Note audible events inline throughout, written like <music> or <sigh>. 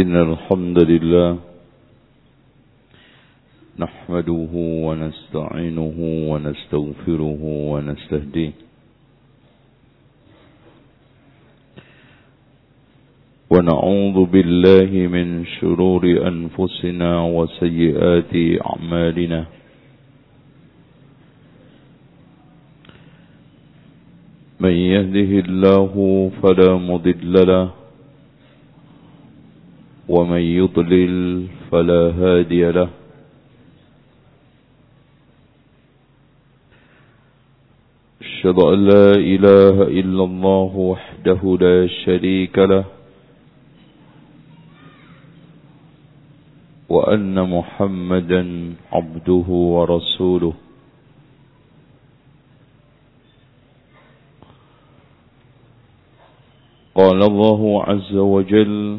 إن الحمد لله نحمده ونستعينه ونستغفره ونستهديه. ونعوذ بالله من شرور أنفسنا وسيئات أعمالنا. من يهده الله فلا مضل له ومن يضلل فلا هادي له. أشهد أن لا إله إلا الله وحده لا شريك له. وأن محمدا عبده ورسوله. قال الله عز وجل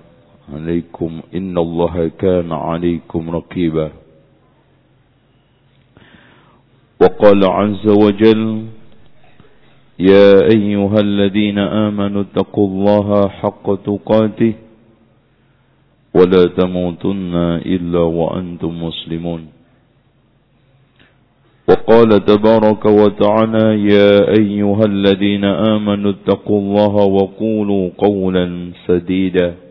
عليكم. إن الله كان عليكم رقيبا. وقال عز وجل يا أيها الذين آمنوا اتقوا الله حق تقاته ولا تموتن إلا وأنتم مسلمون. وقال تبارك وتعالى يا أيها الذين آمنوا اتقوا الله وقولوا قولا سديدا.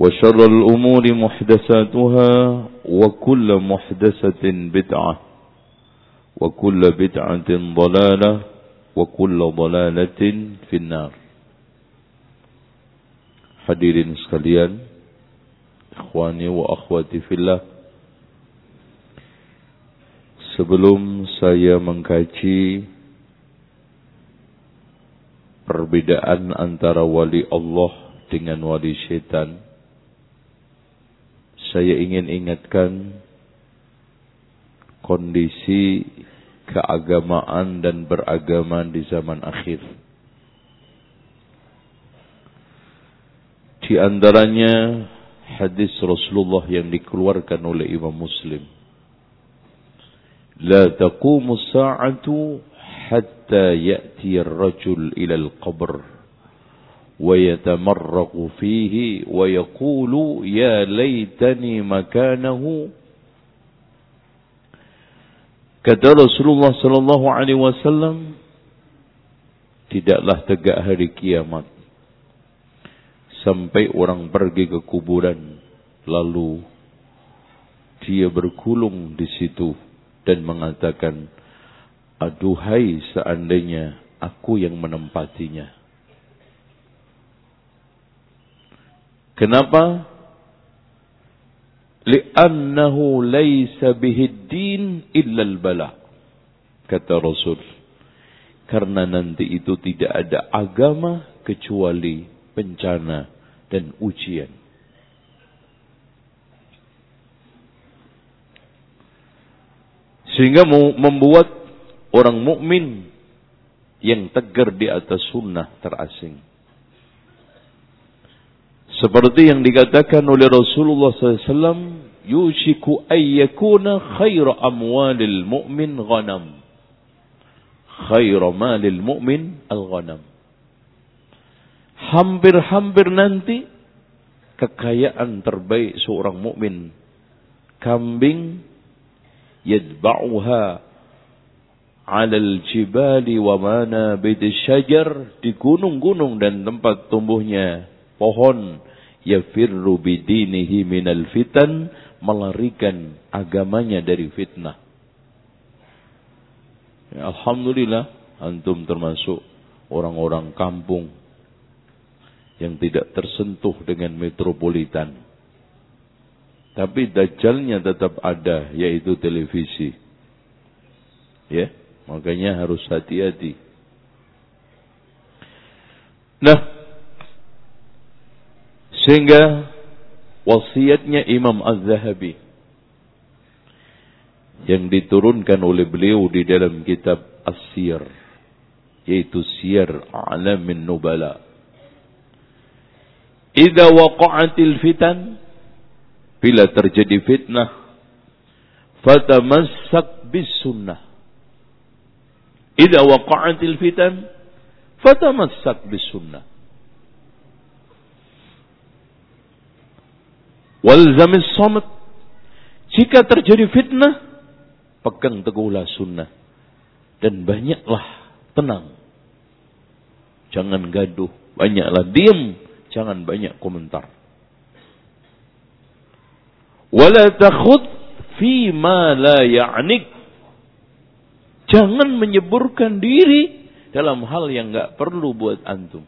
وشر الأمور محدثاتها وكل محدثة بدعة وكل بدعة ضلالة وكل ضلالة في النار Hadirin sekalian, ikhwani wa akhwati fillah. Sebelum saya mengkaji perbedaan antara wali Allah dengan wali syaitan, saya ingin ingatkan kondisi keagamaan dan beragama di zaman akhir. Di antaranya hadis Rasulullah yang dikeluarkan oleh Imam Muslim. La taqumu sa'atu hatta ya'ti ar-rajul ila al-qabr wa yatamarraqu fihi wa yaqulu ya laitani makanahu Kata Rasulullah sallallahu alaihi wasallam tidaklah tegak hari kiamat sampai orang pergi ke kuburan. Lalu dia berkulung di situ dan mengatakan aduhai seandainya aku yang menempatinya kenapa? Li'annahu laysa bihiddin illa al-bala kata Rasul. Karena nanti itu tidak ada agama kecuali bencana dan ujian. Sehingga membuat orang mukmin yang tegar di atas sunnah terasing seperti yang dikatakan oleh Rasulullah SAW, yushiku ayyakuna khaira amwalil mu'min ghanam. Khaira malil mu'min al-ghanam. Hampir-hampir nanti kekayaan terbaik seorang mukmin kambing yadba'uha alal jibali wa mana syajar di gunung-gunung dan tempat tumbuhnya pohon yafirru bidinihi minal fitan melarikan agamanya dari fitnah. Ya, Alhamdulillah antum termasuk orang-orang kampung yang tidak tersentuh dengan metropolitan. Tapi dajjalnya tetap ada yaitu televisi. Ya, makanya harus hati-hati. Nah, sehingga wasiatnya Imam Az-Zahabi yang diturunkan oleh beliau di dalam kitab As-Sir yaitu Sir Alamin Nubala. Idza waqa'atil fitan bila terjadi fitnah fatamassak bis sunnah. Idza waqa'atil fitan fatamassak bis sunnah. Walzamis samat. Jika terjadi fitnah, pegang teguhlah sunnah. Dan banyaklah tenang. Jangan gaduh. Banyaklah diam. Jangan banyak komentar. Wala takhud fi ma la ya'nik. Jangan menyeburkan diri dalam hal yang enggak perlu buat antum.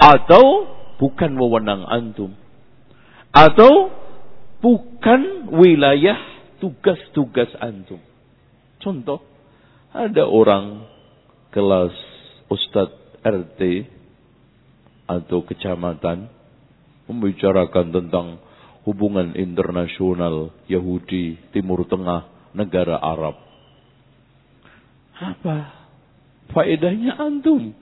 Atau bukan wewenang antum. Atau bukan wilayah tugas-tugas antum. Contoh, ada orang kelas Ustadz RT atau kecamatan membicarakan tentang hubungan internasional Yahudi Timur Tengah negara Arab. Apa faedahnya antum?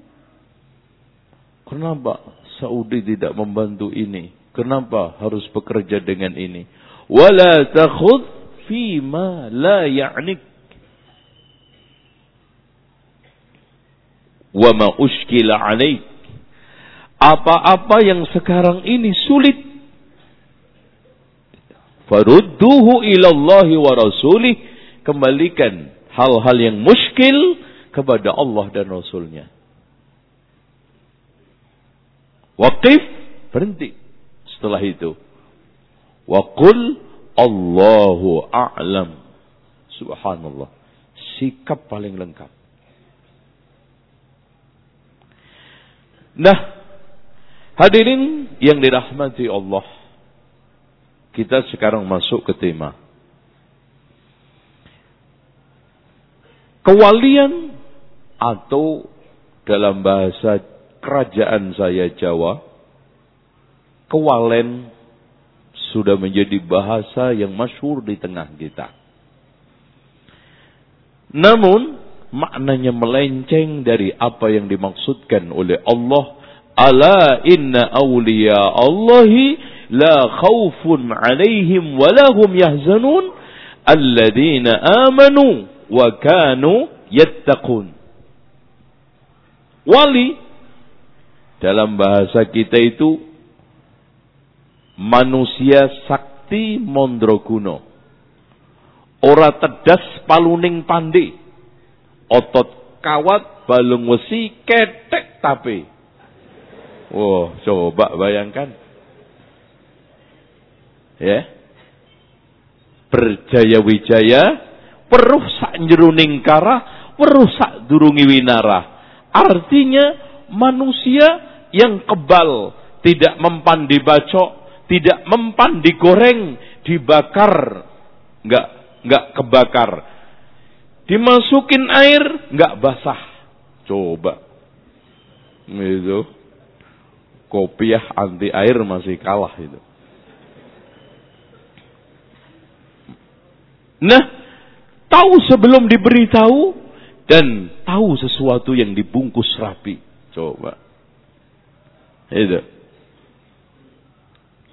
Kenapa Saudi tidak membantu ini? Kenapa harus bekerja dengan ini? Wala takhud fi ma la ya'nik. Wa ma ushkila alaik. Apa-apa yang sekarang ini sulit. Farudduhu ilallahi wa rasulih. Kembalikan hal-hal yang muskil kepada Allah dan Rasulnya. Waqif, berhenti setelah itu. Wa qul Allahu a'lam. Subhanallah. Sikap paling lengkap. Nah, hadirin yang dirahmati Allah. Kita sekarang masuk ke tema. Kewalian atau dalam bahasa kerajaan saya Jawa, kewalen sudah menjadi bahasa yang masyhur di tengah kita. Namun maknanya melenceng dari apa yang dimaksudkan oleh Allah. Ala inna awliya Allahi la khawfun alaihim walahum yahzanun alladhina amanu wa kanu yattaqun. Wali dalam bahasa kita itu manusia sakti mondroguno. Ora tedas paluning pandi. Otot kawat balung wesi ketek tapi. Wah, coba bayangkan. Ya. Berjaya wijaya, peruh sak njeruning kara, peruh sak durungi winara. Artinya manusia yang kebal, tidak mempan dibacok, tidak mempan digoreng, dibakar, nggak nggak kebakar. Dimasukin air, nggak basah. Coba. Itu. Kopiah anti air masih kalah itu. Nah, tahu sebelum diberitahu dan tahu sesuatu yang dibungkus rapi. Coba. Itu.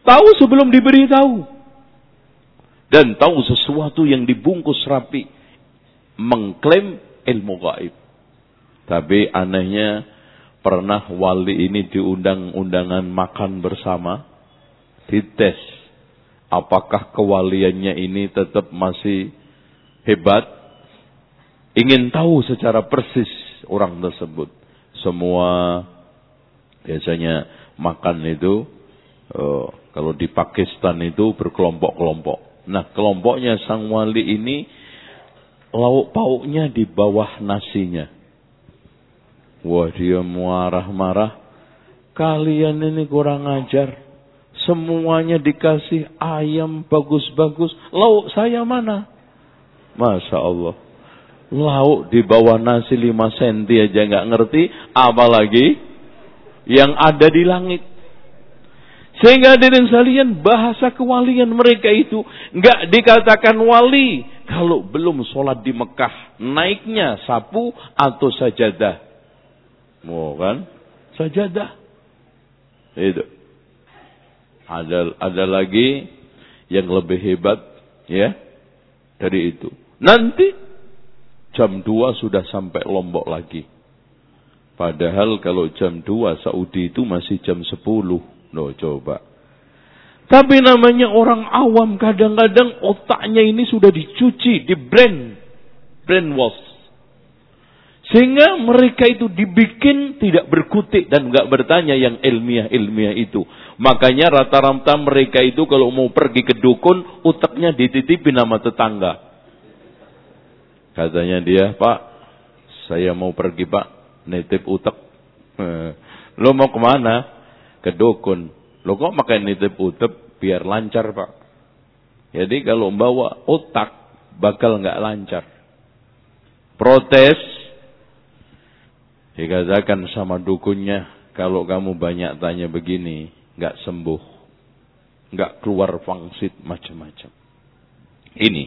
Tahu sebelum diberitahu. Dan tahu sesuatu yang dibungkus rapi. Mengklaim ilmu gaib. Tapi anehnya pernah wali ini diundang undangan makan bersama. Dites. Apakah kewaliannya ini tetap masih hebat. ingin tahu secara persis orang tersebut. Semua biasanya makan itu uh, kalau di Pakistan itu berkelompok-kelompok. Nah, kelompoknya sang wali ini lauk pauknya di bawah nasinya. Wah, dia marah-marah. Kalian ini kurang ajar. Semuanya dikasih ayam bagus-bagus. Lauk saya mana? Masya Allah. Lauk di bawah nasi 5 senti aja nggak ngerti. Apalagi yang ada di langit. Sehingga hadirin sekalian bahasa kewalian mereka itu nggak dikatakan wali kalau belum sholat di Mekah naiknya sapu atau sajadah. Mau kan? Sajadah. Itu. Ada ada lagi yang lebih hebat ya dari itu. Nanti jam 2 sudah sampai Lombok lagi. Padahal kalau jam 2 Saudi itu masih jam 10. Loh coba. Tapi namanya orang awam kadang-kadang otaknya ini sudah dicuci, di brand, brainwash. Sehingga mereka itu dibikin tidak berkutik dan nggak bertanya yang ilmiah-ilmiah itu. Makanya rata-rata mereka itu kalau mau pergi ke dukun, utaknya dititipi nama tetangga. Katanya dia, Pak, saya mau pergi Pak, nitip utak. <laughs> Lo mau ke mana? Ke dukun. Lo kok makan nitip utak biar lancar Pak? Jadi kalau bawa otak, bakal nggak lancar. Protes, dikatakan sama dukunnya, kalau kamu banyak tanya begini, nggak sembuh, nggak keluar pangsit macam-macam. Ini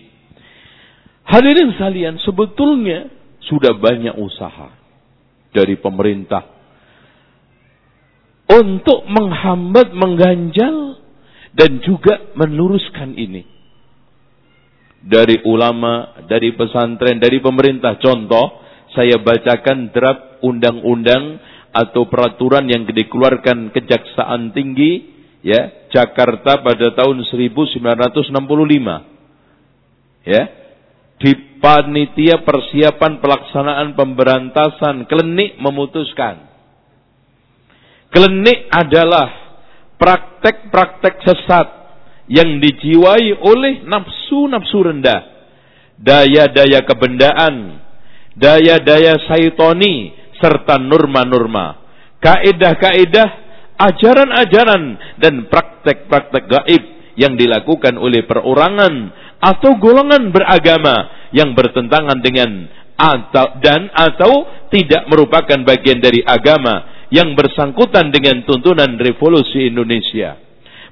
hadirin sekalian sebetulnya sudah banyak usaha dari pemerintah untuk menghambat, mengganjal dan juga meluruskan ini. Dari ulama, dari pesantren, dari pemerintah. Contoh, saya bacakan draft undang-undang atau peraturan yang dikeluarkan Kejaksaan Tinggi ya Jakarta pada tahun 1965 ya di panitia persiapan pelaksanaan pemberantasan klinik memutuskan klinik adalah praktek-praktek sesat yang dijiwai oleh nafsu-nafsu rendah. Daya-daya kebendaan daya-daya saitoni serta norma-norma, kaedah-kaedah, ajaran-ajaran dan praktek-praktek gaib yang dilakukan oleh perorangan atau golongan beragama yang bertentangan dengan atau dan atau tidak merupakan bagian dari agama yang bersangkutan dengan tuntunan revolusi Indonesia.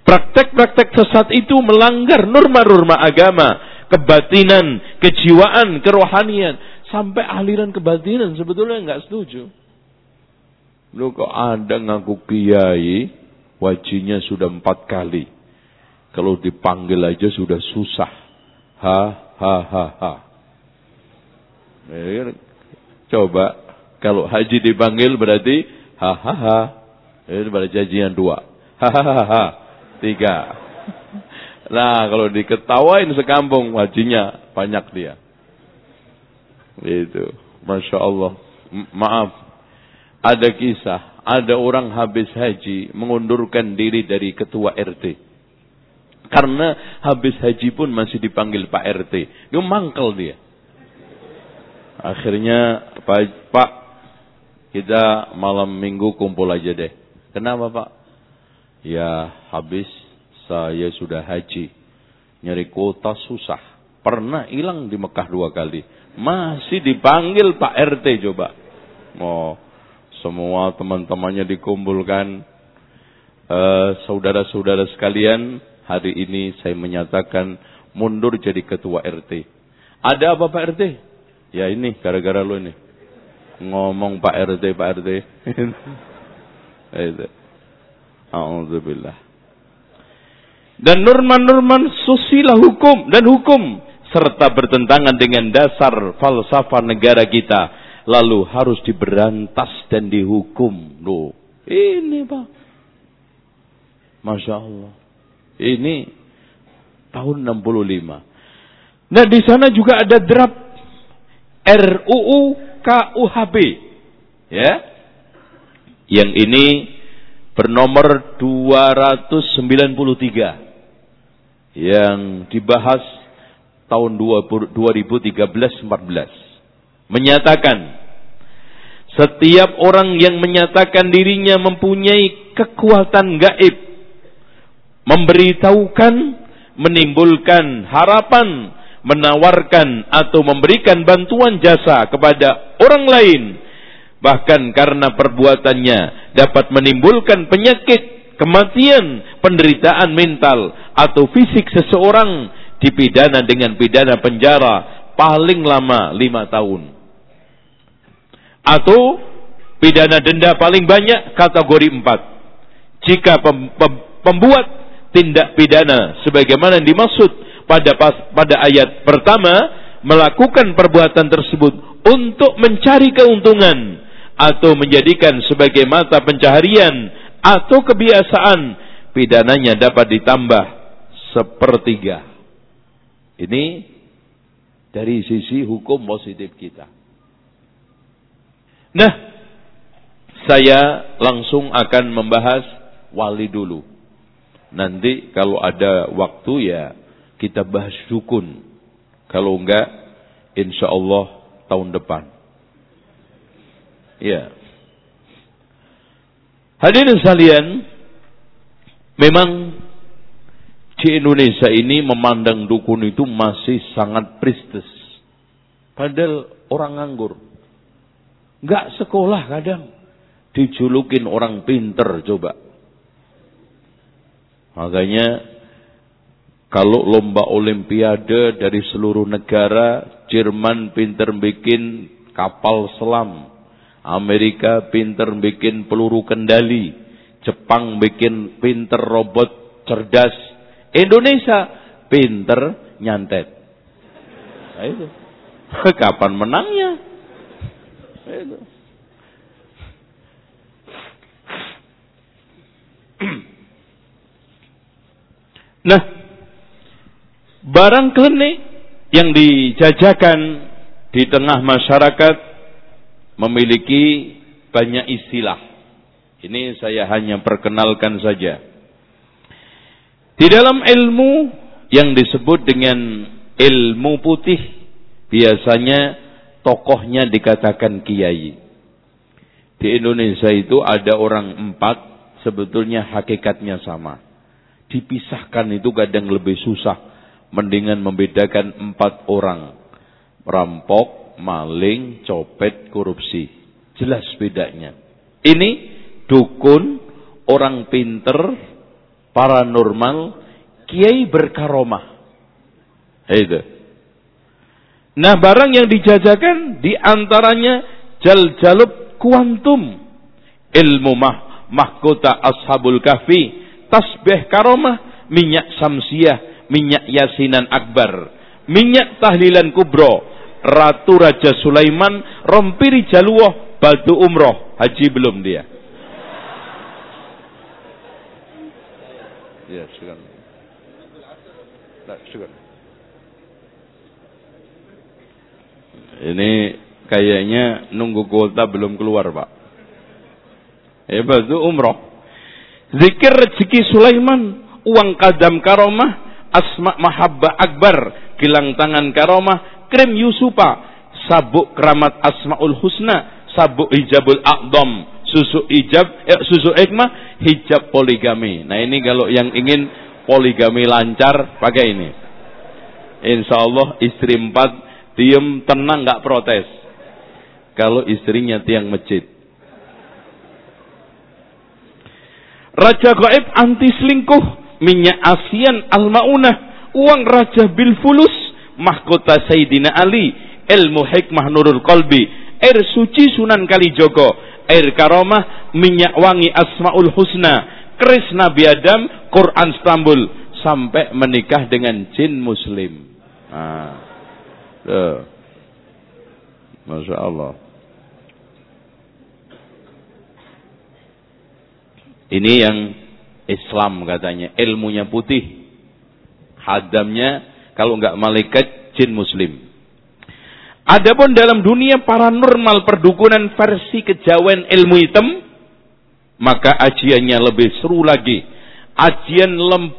Praktek-praktek sesat itu melanggar norma-norma agama, kebatinan, kejiwaan, kerohanian Sampai aliran kebatinan sebetulnya nggak setuju. Lu kok ada ngaku kiai, wajinya sudah empat kali. Kalau dipanggil aja sudah susah. Ha, ha, ha, ha. Ya, coba, kalau haji dipanggil berarti ha, ha, ha. Itu pada janjian dua. Ha, ha, ha, ha. Tiga. Nah, kalau diketawain sekampung hajinya banyak dia. Itu. Masya Allah. maaf. Ada kisah. Ada orang habis haji mengundurkan diri dari ketua RT. Karena habis haji pun masih dipanggil Pak RT. Dia mangkel dia. Akhirnya Pak kita malam minggu kumpul aja deh. Kenapa Pak? Ya habis saya sudah haji. Nyari kuota susah. Pernah hilang di Mekah dua kali. Masih dipanggil Pak RT coba. Oh, semua teman-temannya dikumpulkan. eh, saudara-saudara sekalian, hari ini saya menyatakan mundur jadi ketua RT. Ada apa Pak RT? Ya ini gara-gara lo ini. Ngomong Pak RT, Pak RT. <laughs> Itu. Alhamdulillah. Dan norma-norma sosial hukum dan hukum serta bertentangan dengan dasar falsafah negara kita lalu harus diberantas dan dihukum loh ini pak masya Allah ini tahun 65 nah di sana juga ada draft RUU KUHP. Ya. Yang ini bernomor 293 yang dibahas tahun 2013-14 menyatakan setiap orang yang menyatakan dirinya mempunyai kekuatan gaib memberitahukan menimbulkan harapan menawarkan atau memberikan bantuan jasa kepada orang lain bahkan karena perbuatannya dapat menimbulkan penyakit, kematian, penderitaan mental atau fisik seseorang dipidana dengan pidana penjara paling lama lima tahun. Atau pidana denda paling banyak kategori empat. Jika pem, pem, pembuat tindak pidana sebagaimana dimaksud pada pada ayat pertama melakukan perbuatan tersebut untuk mencari keuntungan atau menjadikan sebagai mata pencaharian atau kebiasaan pidananya dapat ditambah sepertiga. Ini dari sisi hukum positif kita. Nah, saya langsung akan membahas wali dulu. Nanti kalau ada waktu ya kita bahas dukun. Kalau enggak, insya Allah tahun depan. Ya. Hadirin sekalian, memang di Indonesia ini memandang dukun itu masih sangat pristis. Padahal orang nganggur. Enggak sekolah kadang. Dijulukin orang pinter coba. Makanya kalau lomba olimpiade dari seluruh negara, Jerman pinter bikin kapal selam. Amerika pinter bikin peluru kendali. Jepang bikin pinter robot cerdas. Indonesia pinter nyantet. Nah, itu. <laughs> Kapan menangnya? Itu. <clears throat> Nah, Barang klinik yang dijajakan di tengah masyarakat memiliki banyak istilah. Ini saya hanya perkenalkan saja. Di dalam ilmu yang disebut dengan ilmu putih, biasanya tokohnya dikatakan kiai. Di Indonesia itu ada orang empat, sebetulnya hakikatnya sama. Dipisahkan itu kadang lebih susah mendingan membedakan empat orang. Rampok, maling, copet, korupsi. Jelas bedanya. Ini dukun, orang pinter, paranormal, kiai berkaromah. Itu. Nah barang yang dijajakan di antaranya jal-jalub kuantum. Ilmu mah, mahkota ashabul kahfi, tasbih karomah, minyak samsiah, minyak yasinan akbar, minyak tahlilan kubro, Ratu Raja Sulaiman, rompiri jaluah, batu umroh, haji belum dia. Ya. Nah. Ini kayaknya nunggu kuota belum keluar, Pak. Eh, batu umroh. Zikir rezeki Sulaiman, uang kadam karomah, asma mahabbah akbar, kilang tangan karomah, krim Yusufa, sabuk keramat asmaul husna, sabuk hijabul aqdam, susu hijab, eh, susu ikmah, hijab poligami. Nah ini kalau yang ingin poligami lancar pakai ini. Insya Allah istri empat diem tenang nggak protes. Kalau istrinya tiang masjid. Raja gaib anti selingkuh minyak asian al-maunah, uang Raja Bilfulus, mahkota Sayyidina Ali, ilmu hikmah nurul qalbi, air suci Sunan Kalijogo, air karomah, minyak wangi Asmaul Husna, keris Nabi Adam, Quran Istanbul, sampai menikah dengan jin muslim. Tuh. Masya Allah. Ini yang Islam katanya, ilmunya putih. Hadamnya kalau enggak malaikat jin muslim. Adapun dalam dunia paranormal perdukunan versi kejawen ilmu hitam, maka ajiannya lebih seru lagi. Ajian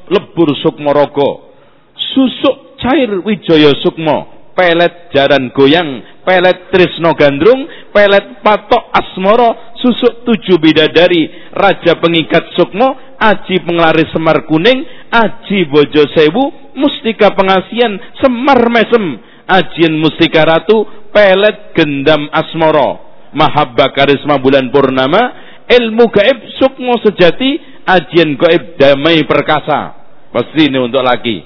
lebur sukmorogo, susuk cair wijoyo sukmo, pelet jaran goyang, pelet trisno gandrung, pelet patok asmoro, susuk tujuh bidadari, raja pengikat sukmo, aji penglaris semar kuning, aji bojo sewu, mustika pengasian, semar mesem, ajian mustika ratu, pelet gendam asmoro, mahabba karisma bulan purnama, ilmu gaib sukmo sejati, ajian gaib damai perkasa. Pasti ini untuk laki.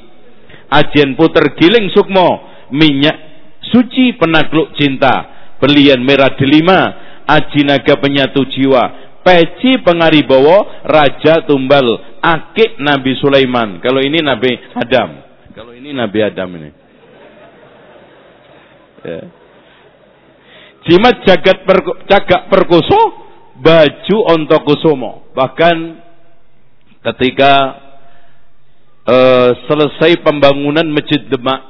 Ajian puter giling sukmo, minyak suci penakluk cinta, belian merah delima, aji naga penyatu jiwa, peci pengaribowo, raja tumbal, akik Nabi Sulaiman. Kalau ini Nabi Adam. Kalau ini Nabi Adam ini. Ya. Jimat jagat per, cagak perkoso, baju ontok kusumo. Bahkan ketika uh, selesai pembangunan Masjid Demak,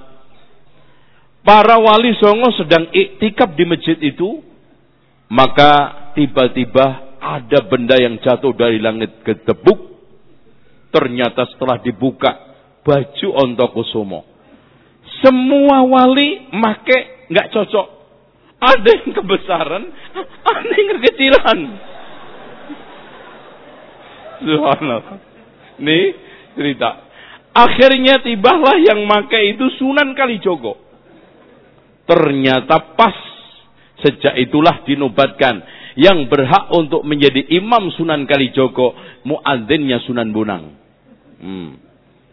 para wali songo sedang iktikaf di masjid itu, maka tiba-tiba ada benda yang jatuh dari langit ke tebuk. Ternyata setelah dibuka, baju ontok kusumo. Semua wali make nggak cocok. Ada yang kebesaran, ada yang kekecilan. Subhanallah. Nih cerita. Akhirnya tibalah yang makai itu Sunan Kalijogo. Ternyata pas sejak itulah dinobatkan yang berhak untuk menjadi imam Sunan Kalijogo muadzinnya Sunan Bunang. Hmm.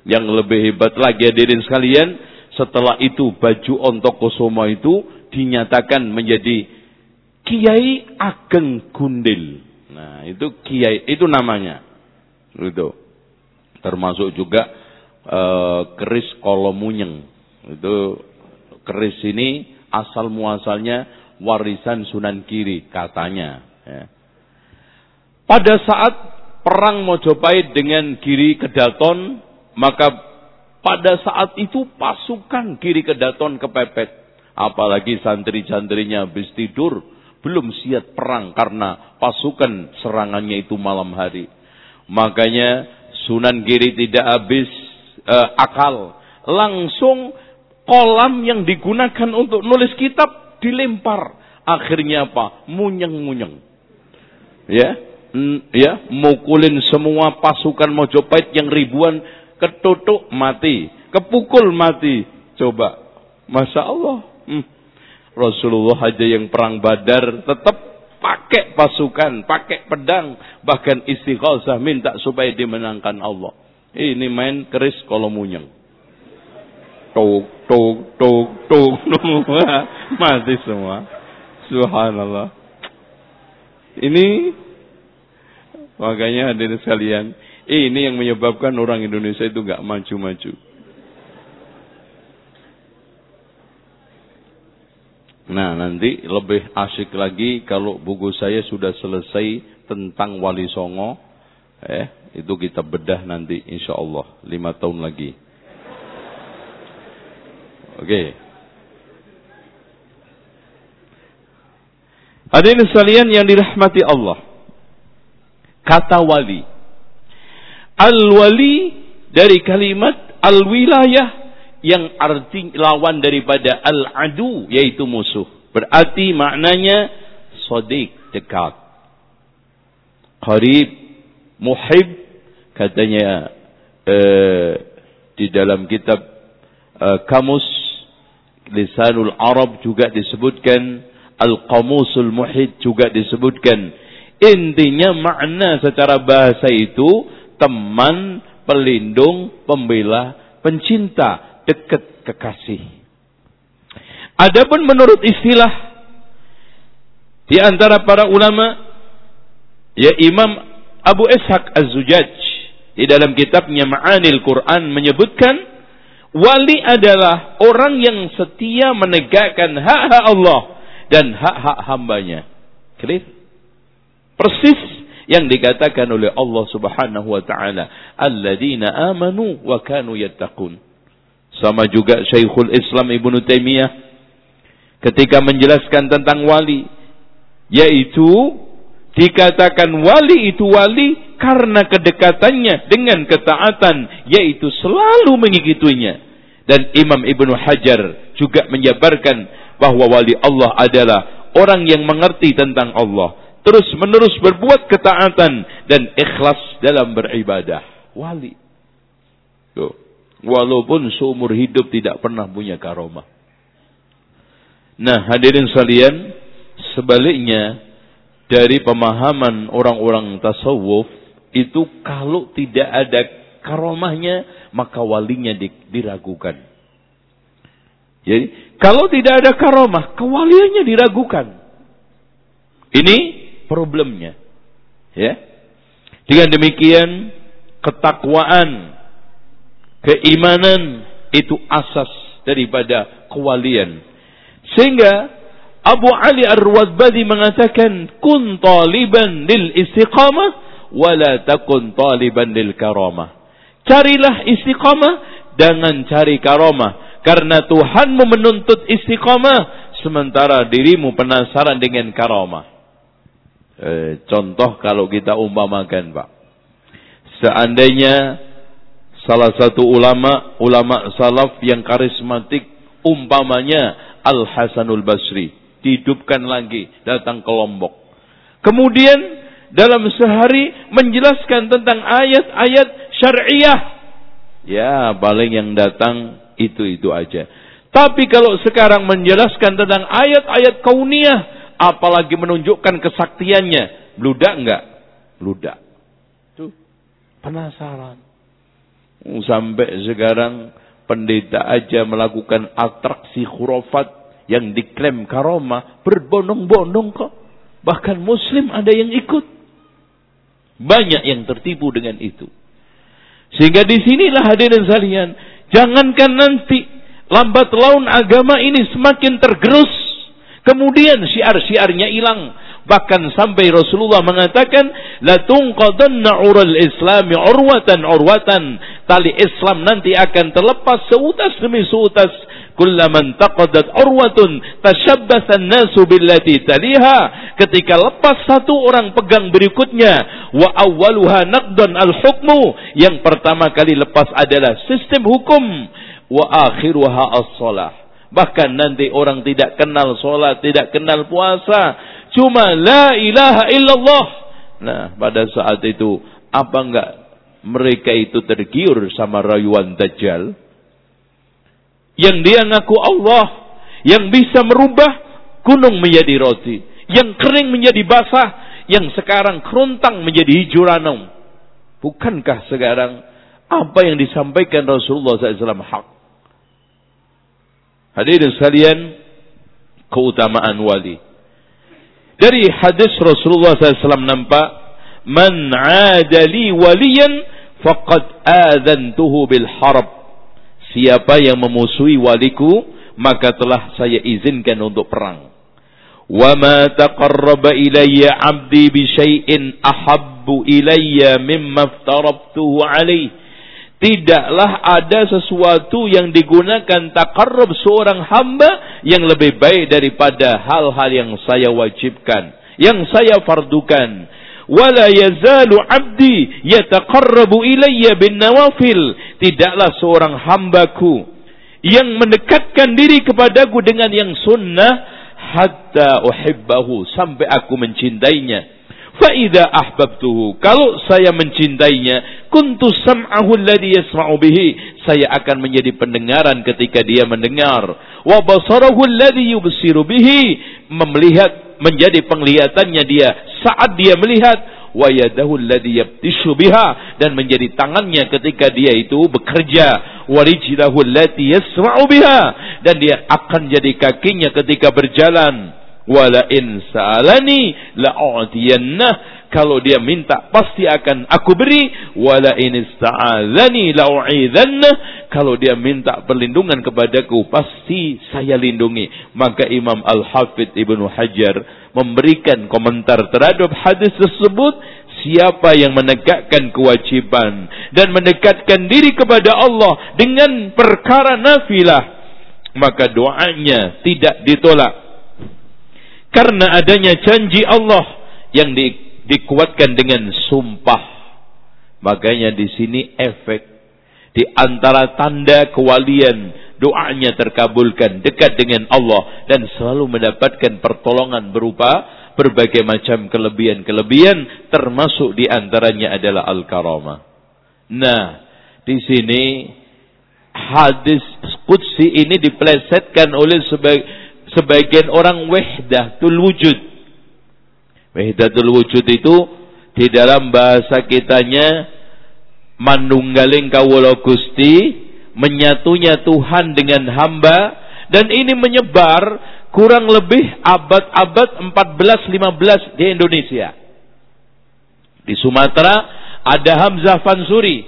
Yang lebih hebat lagi hadirin sekalian, setelah itu baju Ontokosomo itu dinyatakan menjadi Kiai Ageng Gundil. Nah, itu kiai itu namanya. Itu. Termasuk juga uh, keris Kolomunyeng. Itu keris ini asal muasalnya warisan Sunan Kiri katanya. Ya. Pada saat perang Mojopahit dengan Giri Kedaton, maka pada saat itu pasukan kiri kedaton kepepet. Apalagi santri-santrinya habis tidur. Belum siap perang karena pasukan serangannya itu malam hari. Makanya Sunan Giri tidak habis uh, akal. Langsung kolam yang digunakan untuk nulis kitab dilempar. Akhirnya apa? Munyeng-munyeng. Ya, ya, mukulin semua pasukan Mojopahit yang ribuan ketutuk mati, kepukul mati. Coba, masya Allah. Hmm. Rasulullah aja yang perang Badar tetap pakai pasukan, pakai pedang, bahkan istighosah minta supaya dimenangkan Allah. Ini main keris kalau munyeng. Tuk, tuk, tuk, tuk, <laughs> mati semua. Subhanallah. Ini makanya hadirin sekalian, ini yang menyebabkan orang Indonesia itu nggak maju-maju. Nah, nanti lebih asik lagi kalau buku saya sudah selesai tentang Wali Songo. Eh, itu kita bedah nanti insya Allah lima tahun lagi. Oke. Okay. Hadirin sekalian yang dirahmati Allah. Kata wali Al-wali dari kalimat al-wilayah yang arti lawan daripada al-adu yaitu musuh. Berarti maknanya sodik dekat. Qarib, muhib katanya uh, di dalam kitab uh, kamus lisanul Arab juga disebutkan al-qamusul muhid juga disebutkan intinya makna secara bahasa itu teman, pelindung, pembela, pencinta, dekat kekasih. Adapun menurut istilah di antara para ulama ya Imam Abu Ishaq Az-Zujaj di dalam kitabnya Ma'anil Quran menyebutkan wali adalah orang yang setia menegakkan hak-hak Allah dan hak-hak hambanya. Clear? Persis yang dikatakan oleh Allah Subhanahu wa taala, "Alladzina amanu wa kanu yattaqun." Sama juga Syekhul Islam Ibnu Taimiyah ketika menjelaskan tentang wali yaitu dikatakan wali itu wali karena kedekatannya dengan ketaatan yaitu selalu mengikutinya. Dan Imam Ibnu Hajar juga menjabarkan bahwa wali Allah adalah orang yang mengerti tentang Allah. Terus menerus berbuat ketaatan dan ikhlas dalam beribadah. Wali. Tuh. walaupun seumur hidup tidak pernah punya karomah. Nah hadirin sekalian sebaliknya dari pemahaman orang-orang tasawuf itu kalau tidak ada karomahnya maka walinya diragukan. Jadi kalau tidak ada karomah, kewaliannya diragukan. Ini problemnya. Ya. Dengan demikian ketakwaan, keimanan itu asas daripada kewalian. Sehingga Abu Ali Ar-Wadbadi mengatakan kun taliban lil istiqamah wala takun taliban lil karamah. Carilah istiqamah jangan cari karamah karena Tuhanmu menuntut istiqamah sementara dirimu penasaran dengan karamah. Eh, contoh kalau kita umpamakan, Pak. Seandainya salah satu ulama, ulama salaf yang karismatik umpamanya Al Hasanul Basri dihidupkan lagi datang ke Lombok. Kemudian dalam sehari menjelaskan tentang ayat-ayat syariah. Ya, paling yang datang itu-itu aja. Tapi kalau sekarang menjelaskan tentang ayat-ayat kauniyah, apalagi menunjukkan kesaktiannya, bludak enggak? Bludak. Tuh, penasaran. Sampai sekarang pendeta aja melakukan atraksi khurafat yang diklaim karomah berbondong-bondong kok. Bahkan muslim ada yang ikut. Banyak yang tertipu dengan itu. Sehingga di sinilah hadirin sekalian, jangankan nanti lambat laun agama ini semakin tergerus, kemudian syiar-syiarnya hilang. Bahkan sampai Rasulullah mengatakan, la tunqadanna ural islami urwatan urwatan. Tali Islam nanti akan terlepas seutas demi seutas kullaman taqadat urwatun tashabbatha an-nasu billati taliha. Ketika lepas satu orang pegang berikutnya wa awwaluha naqdan al-hukmu. Yang pertama kali lepas adalah sistem hukum. Wa akhiruha as-salah. Bahkan nanti orang tidak kenal salat tidak kenal puasa cuma la ilaha illallah. Nah pada saat itu apa enggak mereka itu tergiur sama rayuan dajjal yang dia ngaku Allah, yang bisa merubah gunung menjadi roti, yang kering menjadi basah, yang sekarang kerontang menjadi hijau ranum. Bukankah sekarang apa yang disampaikan Rasulullah SAW hak? Hadirin sekalian, keutamaan wali. Dari hadis Rasulullah SAW nampak, Man adali waliyan, faqad adantuhu bil harb. Siapa yang memusuhi waliku, maka telah saya izinkan untuk perang. Wa ma taqarraba ilayya 'abdi bi syai'in ahabbu ilayya mimma aftarabtuhu. Tidaklah ada sesuatu yang digunakan takarrub seorang hamba yang lebih baik daripada hal-hal yang saya wajibkan, yang saya fardukan wala yazalu abdi yataqarrabu ilayya bin nawafil. Tidaklah seorang hambaku yang mendekatkan diri kepadaku dengan yang sunnah hatta uhibbahu sampai aku mencintainya. Fa idza ahbabtuhu kalau saya mencintainya kuntu sam'ahu alladhi yasma'u bihi saya akan menjadi pendengaran ketika dia mendengar. Wa basarahu alladhi yubsiru bihi melihat menjadi penglihatannya dia saat dia melihat wa alladhi yabtishu dan menjadi tangannya ketika dia itu bekerja. Wa allati yasma'u biha dan dia akan jadi kakinya ketika berjalan. Wala in kalau dia minta pasti akan aku beri. Wala in ista'adzani la'u'idzannah kalau dia minta perlindungan kepadaku pasti saya lindungi. Maka Imam Al-Hafidh Ibnu Hajar memberikan komentar terhadap hadis tersebut siapa yang menegakkan kewajiban dan mendekatkan diri kepada Allah dengan perkara nafilah maka doanya tidak ditolak. Karena adanya janji Allah yang di, dikuatkan dengan sumpah. Makanya di sini efek di antara tanda kewalian doanya terkabulkan dekat dengan Allah dan selalu mendapatkan pertolongan berupa berbagai macam kelebihan-kelebihan termasuk di antaranya adalah al-karamah. Nah, di sini hadis qudsi ini diplesetkan oleh sebagian orang wahdatul wujud. Wahdatul wujud itu di dalam bahasa kitanya manunggaling kawula Gusti menyatunya Tuhan dengan hamba dan ini menyebar kurang lebih abad-abad 14-15 di Indonesia. Di Sumatera ada Hamzah Fansuri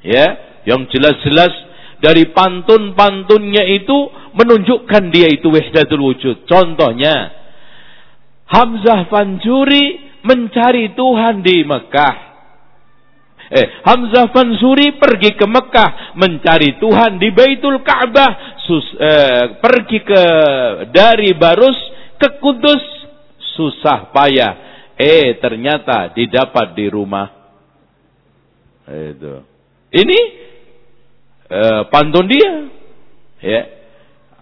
ya yang jelas-jelas dari pantun-pantunnya itu menunjukkan dia itu wahdatul wujud. Contohnya Hamzah Fansuri mencari Tuhan di Mekah Eh, Hamzah Fansuri pergi ke Mekah mencari Tuhan di Baitul Ka'bah, eh, pergi ke dari Barus ke Kudus susah payah. Eh, ternyata didapat di rumah. Itu. Ini eh, pantun dia. Ya.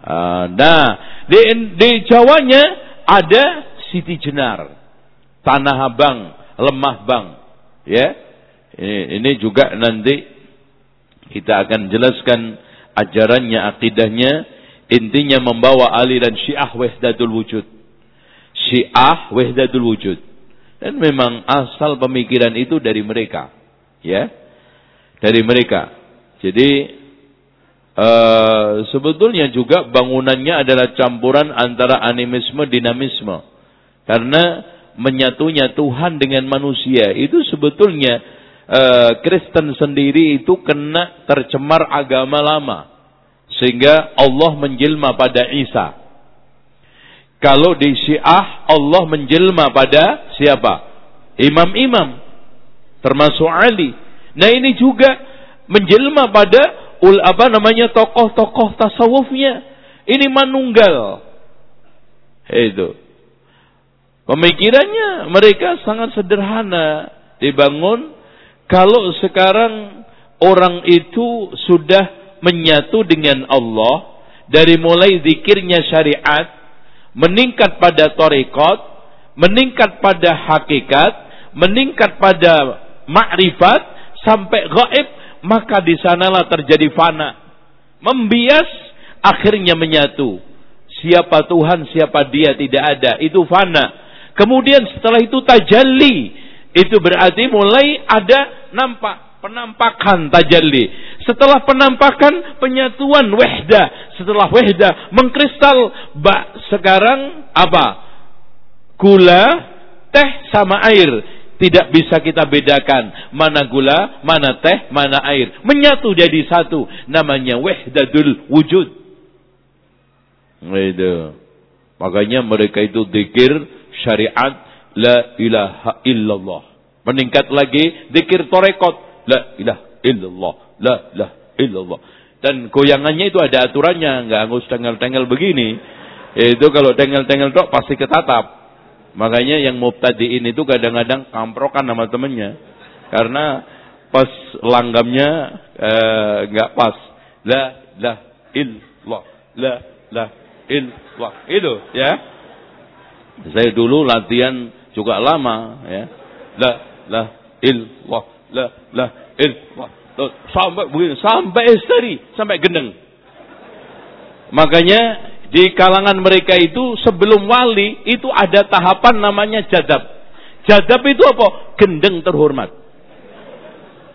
Uh, nah, di, di Jawanya ada Siti Jenar, Tanah Abang, Lemah Bang, ya ini juga nanti kita akan jelaskan ajarannya, akidahnya, intinya membawa aliran Syiah Wahdatul Wujud. Syiah Wahdatul Wujud. Dan memang asal pemikiran itu dari mereka. Ya. Dari mereka. Jadi uh, sebetulnya juga bangunannya adalah campuran antara animisme dinamisme. Karena menyatunya Tuhan dengan manusia itu sebetulnya Eh, Kristen sendiri itu kena tercemar agama lama. Sehingga Allah menjelma pada Isa. Kalau di Syiah Allah menjelma pada siapa? Imam-imam. Termasuk Ali. Nah ini juga menjelma pada ul apa namanya tokoh-tokoh tasawufnya. Ini manunggal. Itu. Pemikirannya mereka sangat sederhana. Dibangun kalau sekarang orang itu sudah menyatu dengan Allah dari mulai zikirnya syariat, meningkat pada torekot, meningkat pada hakikat, meningkat pada makrifat sampai gaib, maka di sanalah terjadi fana. Membias akhirnya menyatu. Siapa Tuhan, siapa dia tidak ada. Itu fana. Kemudian setelah itu tajalli. Itu berarti mulai ada nampak penampakan tajalli. Setelah penampakan penyatuan wahda. Setelah wahda mengkristal bak sekarang apa? Gula, teh sama air. Tidak bisa kita bedakan mana gula, mana teh, mana air. Menyatu jadi satu. Namanya wahdatul wujud. Itu. Makanya mereka itu dikir syariat la ilaha illallah. Meningkat lagi zikir torekot. La ilah illallah. La ilah illallah. Dan goyangannya itu ada aturannya. Nggak harus tengel-tengel begini. Itu kalau tengel-tengel dok pasti ketatap. Makanya yang mubtadiin itu kadang-kadang kamprokan sama temennya. Karena pas langgamnya eh, nggak eh, pas. La la illallah. La la illallah. Itu ya. Saya dulu latihan juga lama ya. La la illallah la la illallah sampai begini sampai istri sampai gendeng. Makanya di kalangan mereka itu sebelum wali itu ada tahapan namanya jadab. Jadab itu apa? Gendeng terhormat.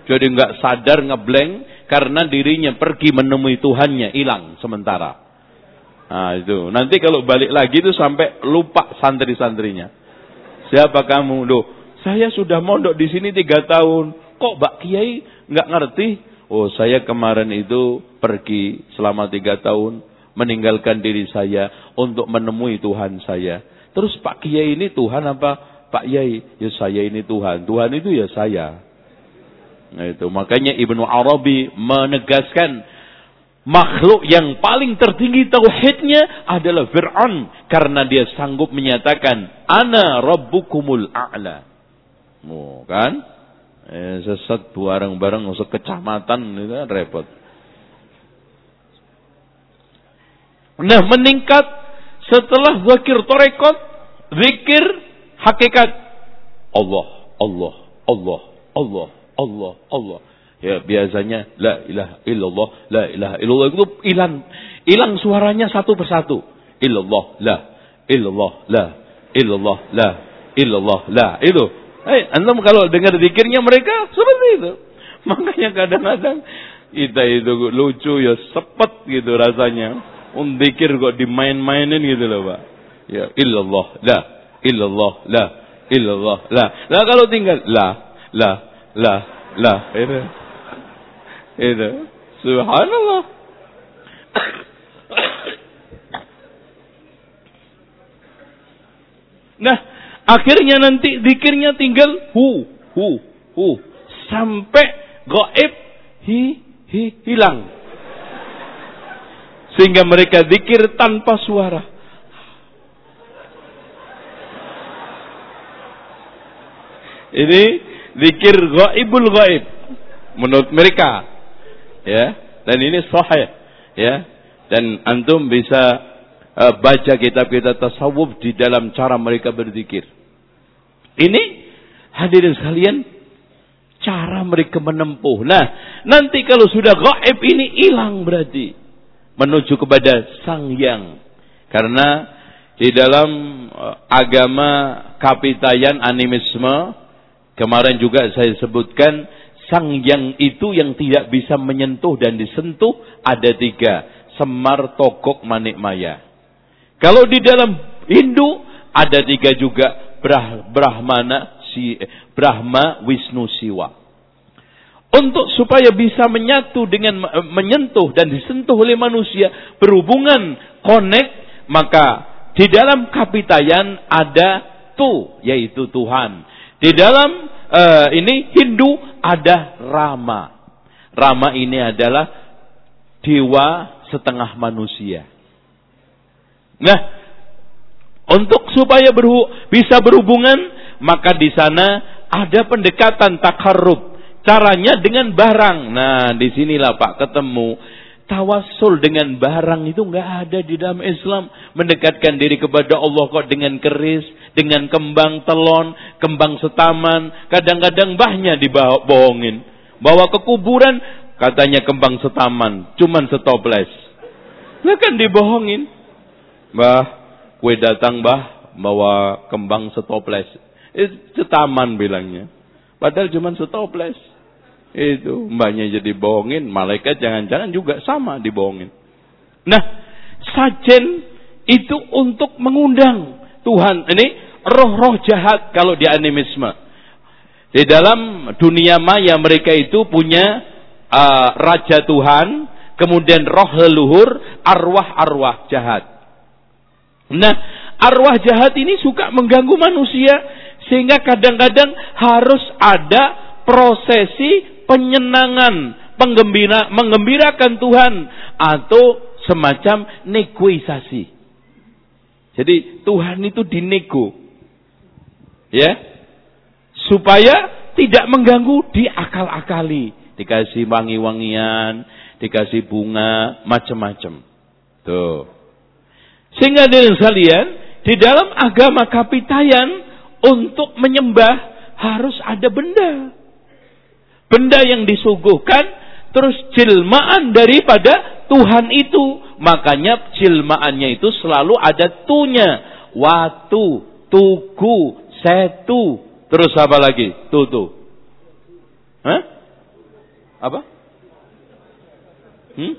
Jadi nggak sadar ngebleng karena dirinya pergi menemui Tuhannya hilang sementara nah itu nanti kalau balik lagi itu sampai lupa santri-santrinya siapa kamu loh saya sudah mondok di sini tiga tahun. Kok Mbak Kiai nggak ngerti? Oh saya kemarin itu pergi selama tiga tahun. Meninggalkan diri saya untuk menemui Tuhan saya. Terus Pak Kiai ini Tuhan apa? Pak Kiai, ya saya ini Tuhan. Tuhan itu ya saya. Nah itu makanya Ibnu Arabi menegaskan makhluk yang paling tertinggi tauhidnya adalah Fir'aun karena dia sanggup menyatakan ana rabbukumul a'la. Oh, kan? Eh, sesat bareng-bareng sekecamatan itu kan repot. Nah, meningkat setelah zakir torekot, zikir hakikat Allah, Allah, Allah, Allah, Allah, Allah. Ya biasanya la ilaha illallah, la ilaha illallah itu hilang hilang suaranya satu persatu. Illallah, la illallah, la illallah, la illallah, la itu. Hey, antum kalau dengar zikirnya mereka seperti itu. <laughs> Makanya kadang-kadang kita itu lucu ya sepet gitu rasanya. Undikir kok dimain-mainin gitu loh, Pak. Ya, illallah, la illallah, la illallah, la. Nah kalau tinggal la, la, la, la, itu. Itu. Subhanallah. Nah, akhirnya nanti dikirnya tinggal hu, hu, hu. Sampai gaib hi, hi, hilang. Sehingga mereka zikir tanpa suara. Ini zikir gaibul gaib menurut mereka ya. Dan ini sahih. Ya. Dan antum bisa uh, baca kitab-kitab tasawuf di dalam cara mereka berzikir. Ini hadirin sekalian cara mereka menempuh. Nah nanti kalau sudah gaib ini hilang berarti. Menuju kepada sang yang. Karena di dalam uh, agama kapitayan animisme kemarin juga saya sebutkan Sang yang itu yang tidak bisa menyentuh dan disentuh ada tiga. Semar, Togok, Manik, Maya. Kalau di dalam Hindu ada tiga juga. Brah, Brahmana, si, Brahma, Wisnu, Siwa. Untuk supaya bisa menyatu dengan menyentuh dan disentuh oleh manusia. Berhubungan, connect. Maka di dalam kapitayan ada tu, yaitu Tuhan. Di dalam uh, ini Hindu ada Rama. Rama ini adalah dewa setengah manusia. Nah, untuk supaya berhu bisa berhubungan, maka di sana ada pendekatan takarrub. Caranya dengan barang. Nah, di sinilah Pak ketemu Tawasul dengan barang itu nggak ada di dalam Islam. Mendekatkan diri kepada Allah kok dengan keris, dengan kembang telon, kembang setaman. Kadang-kadang bahnya dibohongin. Bawa ke kuburan, katanya kembang setaman. Cuman setoples. Nah kan dibohongin. Bah, kue datang bah, bawa kembang setoples. Eh, setaman bilangnya. Padahal cuman setoples. Itu mbaknya jadi bohongin, malaikat jangan-jangan juga sama dibohongin. Nah, sajen itu untuk mengundang Tuhan. Ini roh-roh jahat kalau di animisme. Di dalam dunia maya mereka itu punya uh, raja Tuhan, kemudian roh leluhur, arwah-arwah jahat. Nah, arwah jahat ini suka mengganggu manusia sehingga kadang-kadang harus ada prosesi penyenangan, penggembira, menggembirakan Tuhan atau semacam negosiasi. Jadi Tuhan itu dinego. Ya. Supaya tidak mengganggu di akal-akali. Dikasih wangi-wangian, dikasih bunga, macam-macam. Tuh. Sehingga dari sekalian, di dalam agama kapitayan untuk menyembah harus ada benda benda yang disuguhkan terus jelmaan daripada Tuhan itu makanya jelmaannya itu selalu ada tunya watu tugu setu terus apa lagi tutu Hah? apa hmm?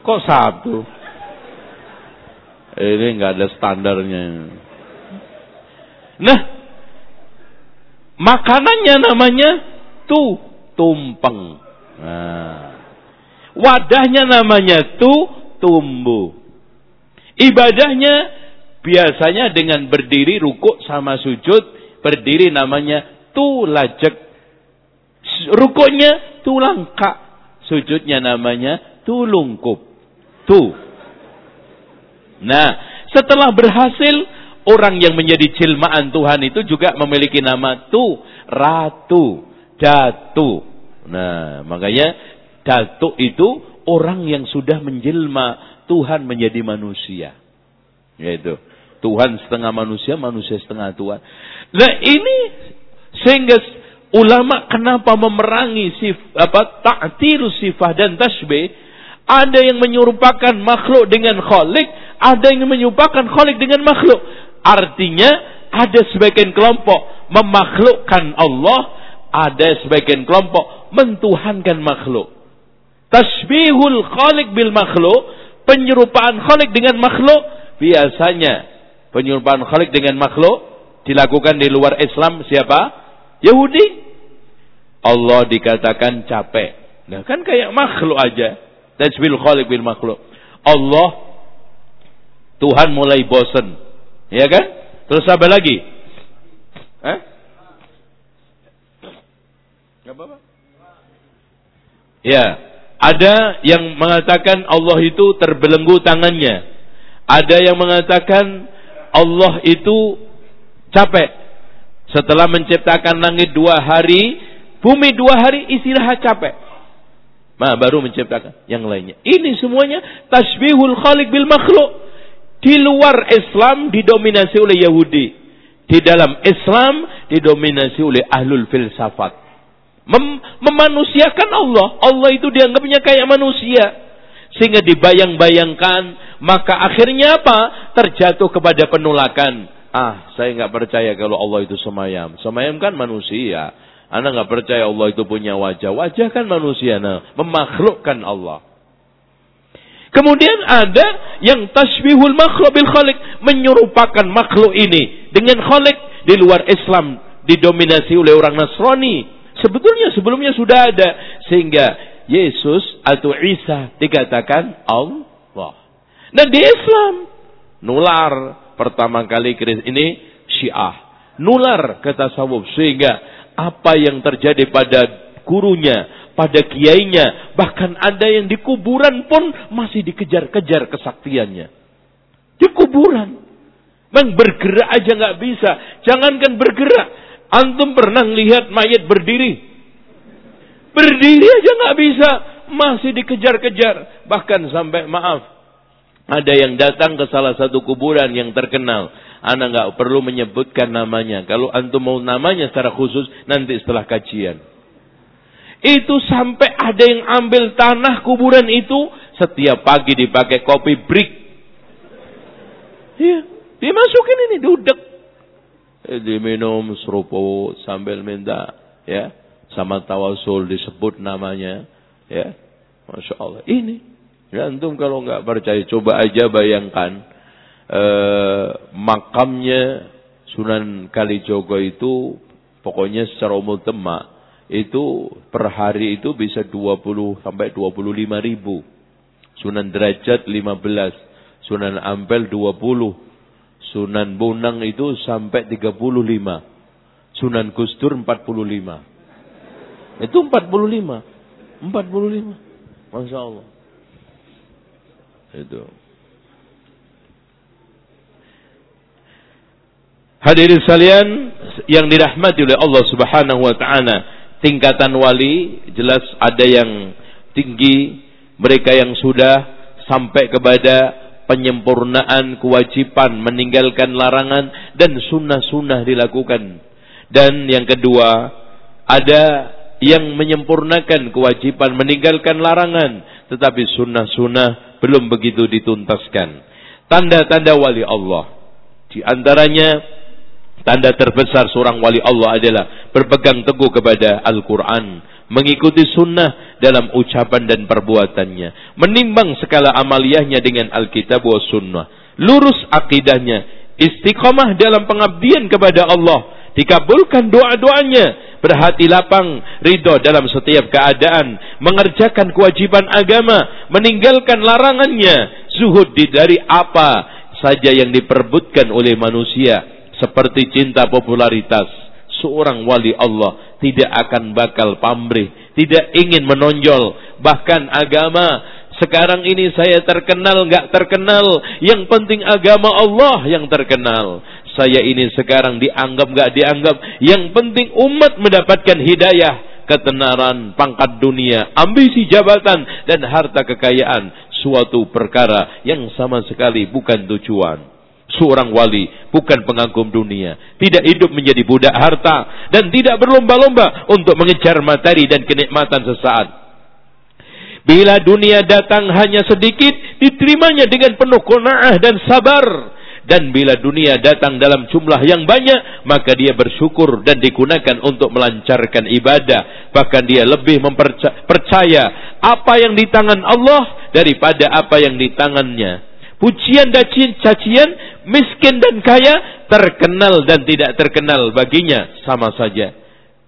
kok satu ini nggak ada standarnya nah Makanannya namanya tu tumpeng. Nah. Wadahnya namanya tu tumbuh. Ibadahnya biasanya dengan berdiri rukuk sama sujud. Berdiri namanya tu lajek. Rukuknya tu langka. Sujudnya namanya tulungkup. Tu. Nah, setelah berhasil, orang yang menjadi cilmaan Tuhan itu juga memiliki nama tu, ratu, datu. Nah, makanya datu itu orang yang sudah menjelma Tuhan menjadi manusia. Yaitu Tuhan setengah manusia, manusia setengah Tuhan. Nah, ini sehingga ulama kenapa memerangi sif, apa ta'tilu sifah dan tasbih? Ada yang menyerupakan makhluk dengan khalik, ada yang menyerupakan khalik dengan makhluk. Artinya ada sebagian kelompok memakhlukkan Allah, ada sebagian kelompok mentuhankan makhluk. Tasbihul khalik bil makhluk, penyerupaan khalik dengan makhluk biasanya penyerupaan khalik dengan makhluk dilakukan di luar Islam siapa? Yahudi. Allah dikatakan capek. Nah kan kayak makhluk aja. Tajbil khaliq bil makhluk. Allah Tuhan mulai bosan. Ya kan? Terus apa lagi? Hah? apa-apa. Ya, ada yang mengatakan Allah itu terbelenggu tangannya. Ada yang mengatakan Allah itu capek. Setelah menciptakan langit dua hari, Bumi dua hari istirahat capek. Nah, baru menciptakan yang lainnya. Ini semuanya tasbihul khalik bil makhluk. Di luar Islam didominasi oleh Yahudi. Di dalam Islam didominasi oleh ahlul filsafat. Mem memanusiakan Allah. Allah itu dianggapnya kayak manusia. Sehingga dibayang-bayangkan. Maka akhirnya apa? Terjatuh kepada penolakan. Ah, saya nggak percaya kalau Allah itu semayam. Semayam kan manusia. Anda nggak percaya Allah itu punya wajah. Wajah kan manusia, nah, memakhlukkan Allah. Kemudian ada yang tasbihul makhluk bil khalik. Menyerupakan makhluk ini dengan khalik di luar Islam. Didominasi oleh orang Nasrani. Sebetulnya sebelumnya sudah ada. Sehingga Yesus atau Isa dikatakan Allah. Nah di Islam. Nular pertama kali ini syiah. Nular ke tasawuf. Sehingga apa yang terjadi pada gurunya, pada kiainya, bahkan ada yang di kuburan pun masih dikejar-kejar kesaktiannya. Di kuburan. Memang bergerak aja nggak bisa. Jangankan bergerak. Antum pernah lihat mayat berdiri. Berdiri aja nggak bisa. Masih dikejar-kejar. Bahkan sampai maaf. Ada yang datang ke salah satu kuburan yang terkenal. Anda nggak perlu menyebutkan namanya. Kalau antum mau namanya secara khusus nanti setelah kajian. Itu sampai ada yang ambil tanah kuburan itu setiap pagi dipakai kopi brick. Iya, dimasukin ini dudek. Eh, diminum seruput sambil minta ya sama tawasul disebut namanya ya. Masya Allah. Ini. Ya, antum kalau nggak percaya coba aja bayangkan eh, makamnya Sunan Kalijogo itu pokoknya secara umum temak itu per hari itu bisa 20 sampai 25 ribu. Sunan Derajat 15, Sunan Ampel 20, Sunan Bonang itu sampai 35, Sunan Gusdur 45. Itu 45. 45. Masya Allah. Itu. Hadirin sekalian yang dirahmati oleh Allah Subhanahu wa taala, tingkatan wali jelas ada yang tinggi, mereka yang sudah sampai kepada penyempurnaan kewajiban meninggalkan larangan dan sunnah-sunnah dilakukan. Dan yang kedua, ada yang menyempurnakan kewajiban meninggalkan larangan, tetapi sunnah-sunnah belum begitu dituntaskan. Tanda-tanda wali Allah. Di antaranya Tanda terbesar seorang wali Allah adalah berpegang teguh kepada Al-Quran. Mengikuti sunnah dalam ucapan dan perbuatannya. Menimbang segala amaliyahnya dengan Alkitab wa sunnah. Lurus akidahnya. Istiqomah dalam pengabdian kepada Allah. Dikabulkan doa-doanya. Berhati lapang, ridho dalam setiap keadaan. Mengerjakan kewajiban agama. Meninggalkan larangannya. Zuhud dari apa saja yang diperbutkan oleh manusia seperti cinta popularitas. Seorang wali Allah tidak akan bakal pamrih, tidak ingin menonjol, Bahkan agama sekarang ini saya terkenal nggak terkenal, yang penting agama Allah yang terkenal. Saya ini sekarang dianggap nggak dianggap, yang penting umat mendapatkan hidayah, ketenaran, pangkat dunia, ambisi jabatan dan harta kekayaan suatu perkara yang sama sekali bukan tujuan. Seorang wali bukan pengagum dunia, tidak hidup menjadi budak harta dan tidak berlomba-lomba untuk mengejar materi dan kenikmatan sesaat. Bila dunia datang hanya sedikit, diterimanya dengan penuh kona'ah dan sabar. Dan bila dunia datang dalam jumlah yang banyak, maka dia bersyukur dan digunakan untuk melancarkan ibadah. Bahkan dia lebih mempercaya apa yang di tangan Allah daripada apa yang di tangannya. Pujian dan cacian, miskin dan kaya, terkenal dan tidak terkenal baginya sama saja.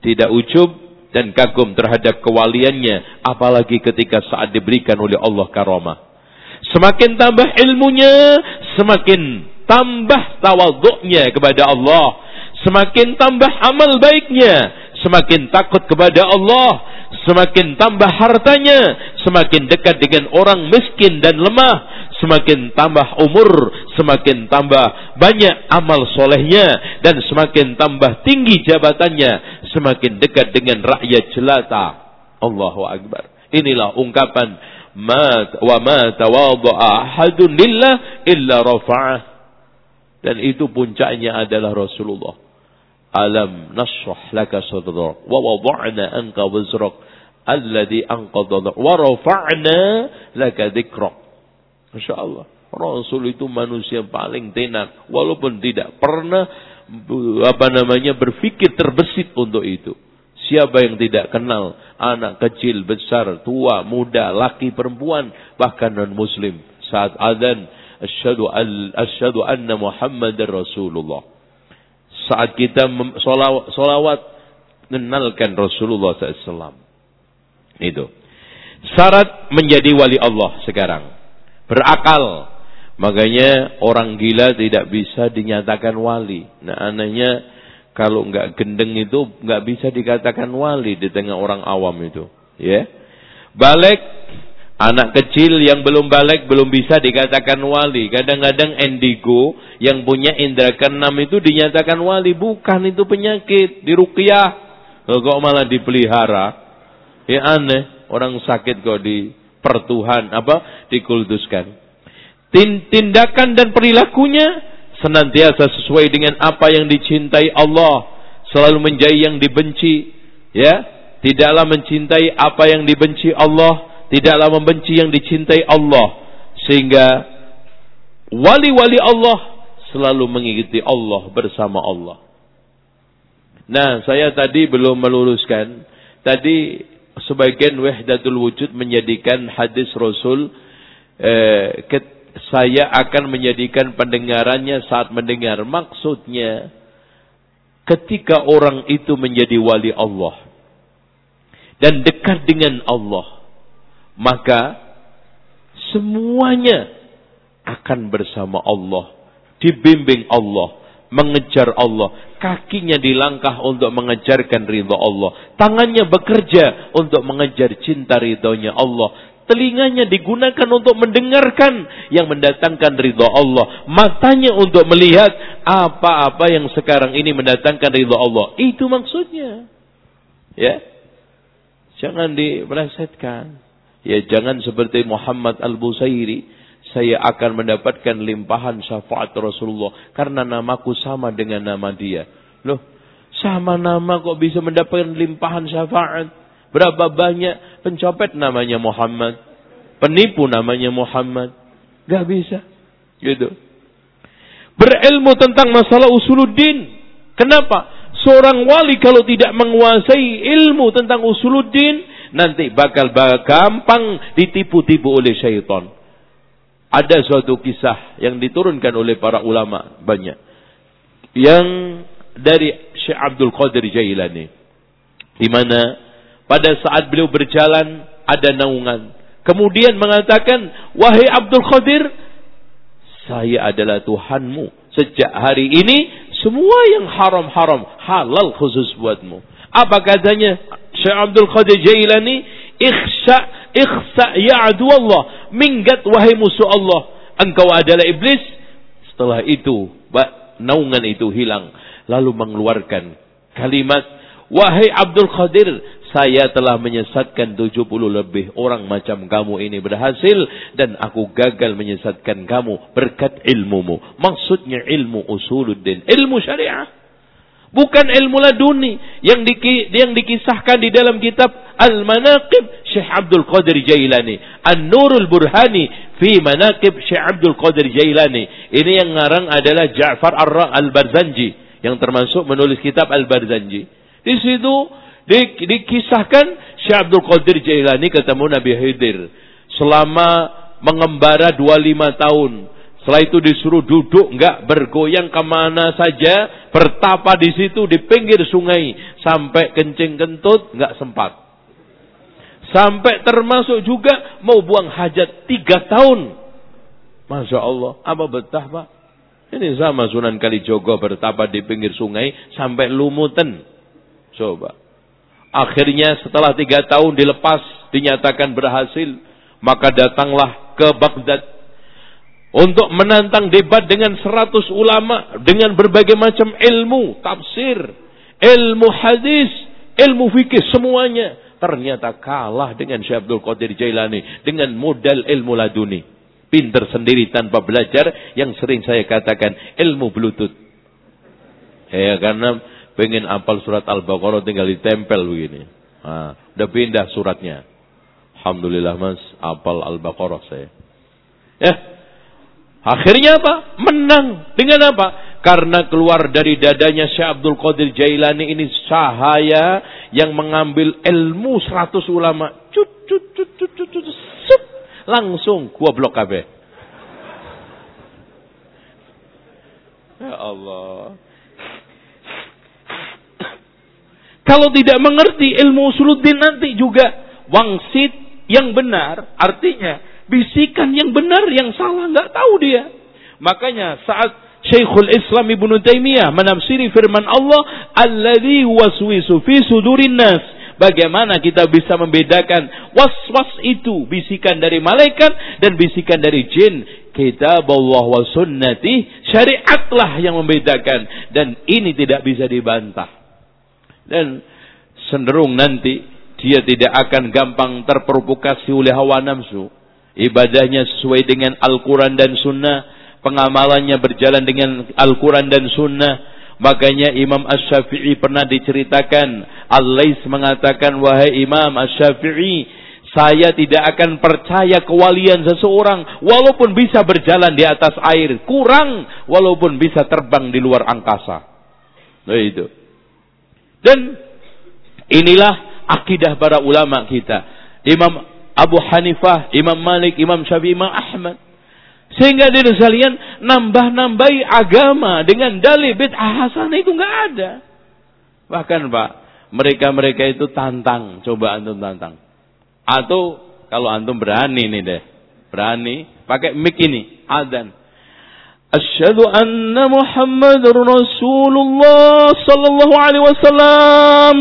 Tidak ujub, dan kagum terhadap kewaliannya apalagi ketika saat diberikan oleh Allah karamah semakin tambah ilmunya semakin tambah tawaduknya kepada Allah semakin tambah amal baiknya semakin takut kepada Allah semakin tambah hartanya semakin dekat dengan orang miskin dan lemah semakin tambah umur, semakin tambah banyak amal solehnya, dan semakin tambah tinggi jabatannya, semakin dekat dengan rakyat jelata. Allahu Akbar. Inilah ungkapan wa ma tawadha'a ahadun lillah illa rafa'ah. Dan itu puncaknya adalah Rasulullah. Alam nasrah laka sadrak wa wada'na anka wizrak alladhi anqadha wa rafa'na laka dhikrak. Masya Allah. Rasul itu manusia paling tenar. Walaupun tidak pernah apa namanya berpikir terbesit untuk itu. Siapa yang tidak kenal anak kecil, besar, tua, muda, laki, perempuan, bahkan non muslim saat adzan asyhadu asyhadu anna Muhammadar Rasulullah. Saat kita solawat, solawat kenalkan Rasulullah SAW. Itu. Syarat menjadi wali Allah sekarang berakal. Makanya orang gila tidak bisa dinyatakan wali. Nah anehnya kalau nggak gendeng itu nggak bisa dikatakan wali di tengah orang awam itu. Ya, balik anak kecil yang belum balik belum bisa dikatakan wali. Kadang-kadang indigo yang punya indera keenam itu dinyatakan wali. Bukan itu penyakit diruqyah. Kok malah dipelihara? Ya aneh, orang sakit kok di pertuhan apa dikulduskan. Tindakan dan perilakunya senantiasa sesuai dengan apa yang dicintai Allah, selalu menjadi yang dibenci, ya. Tidaklah mencintai apa yang dibenci Allah, tidaklah membenci yang dicintai Allah. Sehingga wali-wali Allah selalu mengikuti Allah bersama Allah. Nah, saya tadi belum meluruskan. Tadi sebagian wahdatul wujud menjadikan hadis Rasul eh, saya akan menjadikan pendengarannya saat mendengar. Maksudnya ketika orang itu menjadi wali Allah dan dekat dengan Allah, maka semuanya akan bersama Allah, dibimbing Allah, mengejar Allah. Kakinya dilangkah untuk mengejarkan ridho Allah. Tangannya bekerja untuk mengejar cinta ridhonya Allah. Telinganya digunakan untuk mendengarkan yang mendatangkan ridho Allah. Matanya untuk melihat apa-apa yang sekarang ini mendatangkan ridho Allah. Itu maksudnya. Ya. Jangan dipelesetkan. Ya jangan seperti Muhammad Al-Busairi saya akan mendapatkan limpahan syafaat Rasulullah karena namaku sama dengan nama dia. Loh, sama nama kok bisa mendapatkan limpahan syafaat? Berapa banyak pencopet namanya Muhammad? Penipu namanya Muhammad? Gak bisa. Gitu. Berilmu tentang masalah usuluddin. Kenapa? Seorang wali kalau tidak menguasai ilmu tentang usuluddin, nanti bakal, bakal gampang ditipu-tipu oleh syaitan. Ada suatu kisah yang diturunkan oleh para ulama banyak. Yang dari Syekh Abdul Qadir Jailani. Di mana pada saat beliau berjalan ada naungan. Kemudian mengatakan, "Wahai Abdul Qadir, saya adalah Tuhanmu. Sejak hari ini semua yang haram-haram halal khusus buatmu." Apa katanya Syekh Abdul Qadir Jailani? Ikhsa, ikhsa ya Allah. Minggat wahai musuh Allah. Engkau adalah iblis. Setelah itu, naungan itu hilang. Lalu mengeluarkan kalimat. Wahai Abdul Qadir, saya telah menyesatkan 70 lebih orang macam kamu ini berhasil dan aku gagal menyesatkan kamu berkat ilmumu. Maksudnya ilmu usuluddin, ilmu syariah. Bukan ilmu laduni yang, diki, yang dikisahkan di dalam kitab Al-Manaqib Syekh Abdul Qadir Jailani. An-Nurul Burhani fi Manaqib Syekh Abdul Qadir Jailani. Ini yang ngarang adalah Ja'far Al-Barzanji yang termasuk menulis kitab Al-Barzanji. Di situ di, dikisahkan Syekh Abdul Qadir Jailani ketemu Nabi Khidir selama mengembara 25 tahun. Setelah itu disuruh duduk enggak bergoyang ke mana saja, bertapa di situ di pinggir sungai sampai kencing kentut enggak sempat. Sampai termasuk juga mau buang hajat tiga tahun. Masya Allah, apa betah pak? Ini sama Sunan Kalijogo bertapa di pinggir sungai sampai lumutan. Coba. Akhirnya setelah tiga tahun dilepas, dinyatakan berhasil. Maka datanglah ke Baghdad. Untuk menantang debat dengan seratus ulama. Dengan berbagai macam ilmu, tafsir, ilmu hadis, ilmu fikih, semuanya. Ternyata kalah dengan Syekh Abdul Qadir Jailani. Dengan modal ilmu laduni. Pinter sendiri tanpa belajar. Yang sering saya katakan ilmu bluetooth. Ya karena pengen apal surat Al-Baqarah tinggal ditempel begini. Nah, udah pindah suratnya. Alhamdulillah mas, apal Al-Baqarah saya. Ya, akhirnya apa? Menang. Dengan apa? Karena keluar dari dadanya Syekh Abdul Qadir Jailani ini cahaya yang mengambil ilmu 100 ulama. Cut, cut, cut, cut, cut, cut, sup. Langsung gua blok KB. Ya Allah. Kalau tidak mengerti ilmu usuluddin nanti juga wangsit yang benar, artinya bisikan yang benar, yang salah nggak tahu dia. Makanya saat Syekhul Islam Ibnu Taimiyah menafsiri firman Allah, "Alladzi waswisu fi sudurin nas." Bagaimana kita bisa membedakan was-was itu bisikan dari malaikat dan bisikan dari jin? Kitab Allah wa sunnati syariatlah yang membedakan dan ini tidak bisa dibantah. Dan cenderung nanti dia tidak akan gampang terprovokasi oleh hawa nafsu. Ibadahnya sesuai dengan Al-Quran dan Sunnah. Pengamalannya berjalan dengan Al-Quran dan Sunnah. Makanya Imam Ash-Syafi'i pernah diceritakan. Al-Lais mengatakan, Wahai Imam Ash-Syafi'i, saya tidak akan percaya kewalian seseorang walaupun bisa berjalan di atas air. Kurang walaupun bisa terbang di luar angkasa. Nah itu. Dan inilah akidah para ulama kita. Imam Abu Hanifah, Imam Malik, Imam Syafi'i, Imam Ahmad. Sehingga di sekalian nambah-nambahi agama dengan dalil bid'ah hasanah itu enggak ada. Bahkan Pak, mereka-mereka itu tantang, coba antum tantang. Atau kalau antum berani nih deh, berani pakai mic ini, adzan. Asyhadu anna Muhammadur Rasulullah sallallahu alaihi wasallam.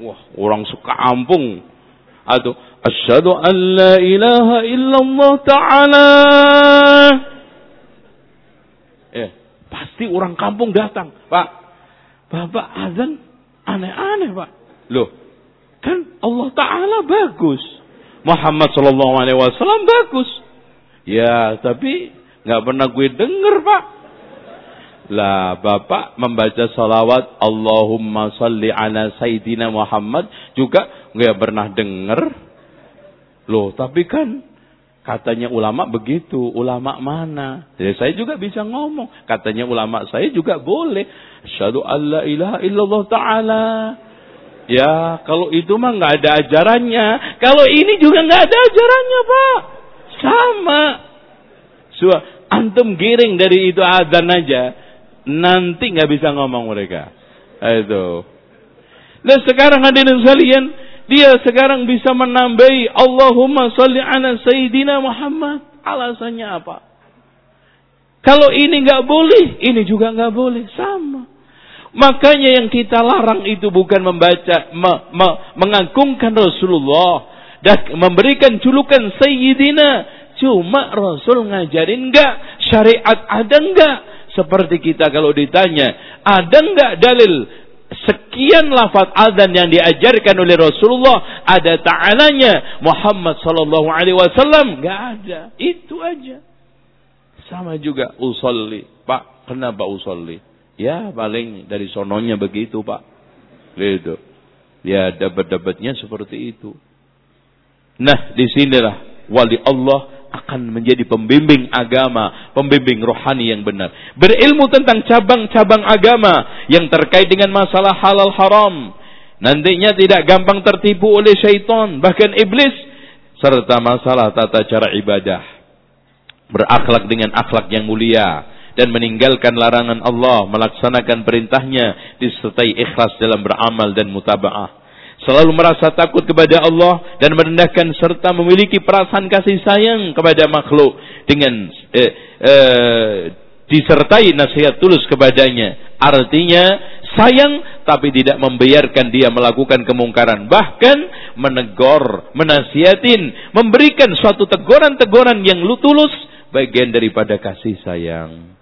Wah, orang suka ampung. Atau asyhadu an la ilaha illallah taala. Eh, pasti orang kampung datang, Pak. Bapak azan aneh-aneh, Pak. Loh, kan Allah taala bagus. Muhammad sallallahu alaihi wasallam bagus. Ya, tapi nggak pernah gue denger pak. Lah bapak membaca salawat Allahumma salli ala Sayyidina Muhammad juga nggak pernah denger. Loh tapi kan katanya ulama begitu. Ulama mana? Jadi saya juga bisa ngomong. Katanya ulama saya juga boleh. Asyhadu alla ilaha illallah ta'ala. Ya, kalau itu mah nggak ada ajarannya. Kalau ini juga nggak ada ajarannya, Pak. Sama. So, antum giring dari itu adzan aja, nanti nggak bisa ngomong mereka. Itu. Dan sekarang hadirin sekalian, dia sekarang bisa menambahi Allahumma salli ala Sayyidina Muhammad. Alasannya apa? Kalau ini nggak boleh, ini juga nggak boleh. Sama. Makanya yang kita larang itu bukan membaca, me, me, mengagungkan Rasulullah dan memberikan julukan Sayyidina. Cuma Rasul ngajarin enggak, syariat ada enggak? Seperti kita kalau ditanya, ada enggak dalil sekian lafaz azan yang diajarkan oleh Rasulullah ada ta'alanya Muhammad sallallahu alaihi wasallam enggak ada itu aja sama juga usolli pak kenapa usolli Ya paling dari sononya begitu pak. Gitu. Ya dapat-dapatnya seperti itu. Nah di sinilah wali Allah akan menjadi pembimbing agama, pembimbing rohani yang benar. Berilmu tentang cabang-cabang agama yang terkait dengan masalah halal haram. Nantinya tidak gampang tertipu oleh syaitan, bahkan iblis. Serta masalah tata cara ibadah. Berakhlak dengan akhlak yang mulia dan meninggalkan larangan Allah, melaksanakan perintahnya, disertai ikhlas dalam beramal dan mutaba'ah. Selalu merasa takut kepada Allah dan merendahkan serta memiliki perasaan kasih sayang kepada makhluk dengan eh, eh, disertai nasihat tulus kepadanya. Artinya sayang tapi tidak membiarkan dia melakukan kemungkaran. Bahkan menegur, menasihatin, memberikan suatu teguran-teguran yang tulus bagian daripada kasih sayang.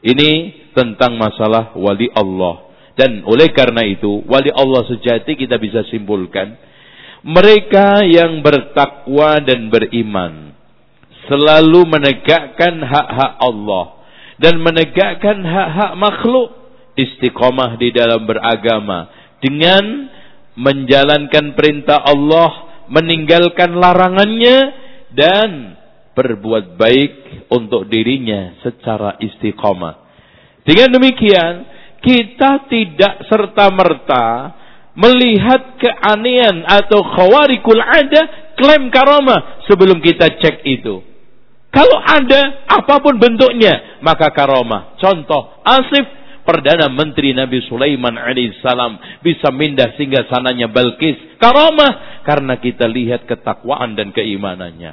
Ini tentang masalah wali Allah. Dan oleh karena itu, wali Allah sejati kita bisa simpulkan. Mereka yang bertakwa dan beriman. Selalu menegakkan hak-hak Allah. Dan menegakkan hak-hak makhluk. Istiqomah di dalam beragama. Dengan menjalankan perintah Allah. Meninggalkan larangannya. Dan berbuat baik untuk dirinya secara istiqomah. Dengan demikian, kita tidak serta-merta melihat keanehan atau khawarikul ada klaim karomah sebelum kita cek itu. Kalau ada apa pun bentuknya, maka karomah. Contoh, Asif Perdana Menteri Nabi Sulaiman alaihissalam bisa mindah sehingga sananya Balkis. Karomah karena kita lihat ketakwaan dan keimanannya.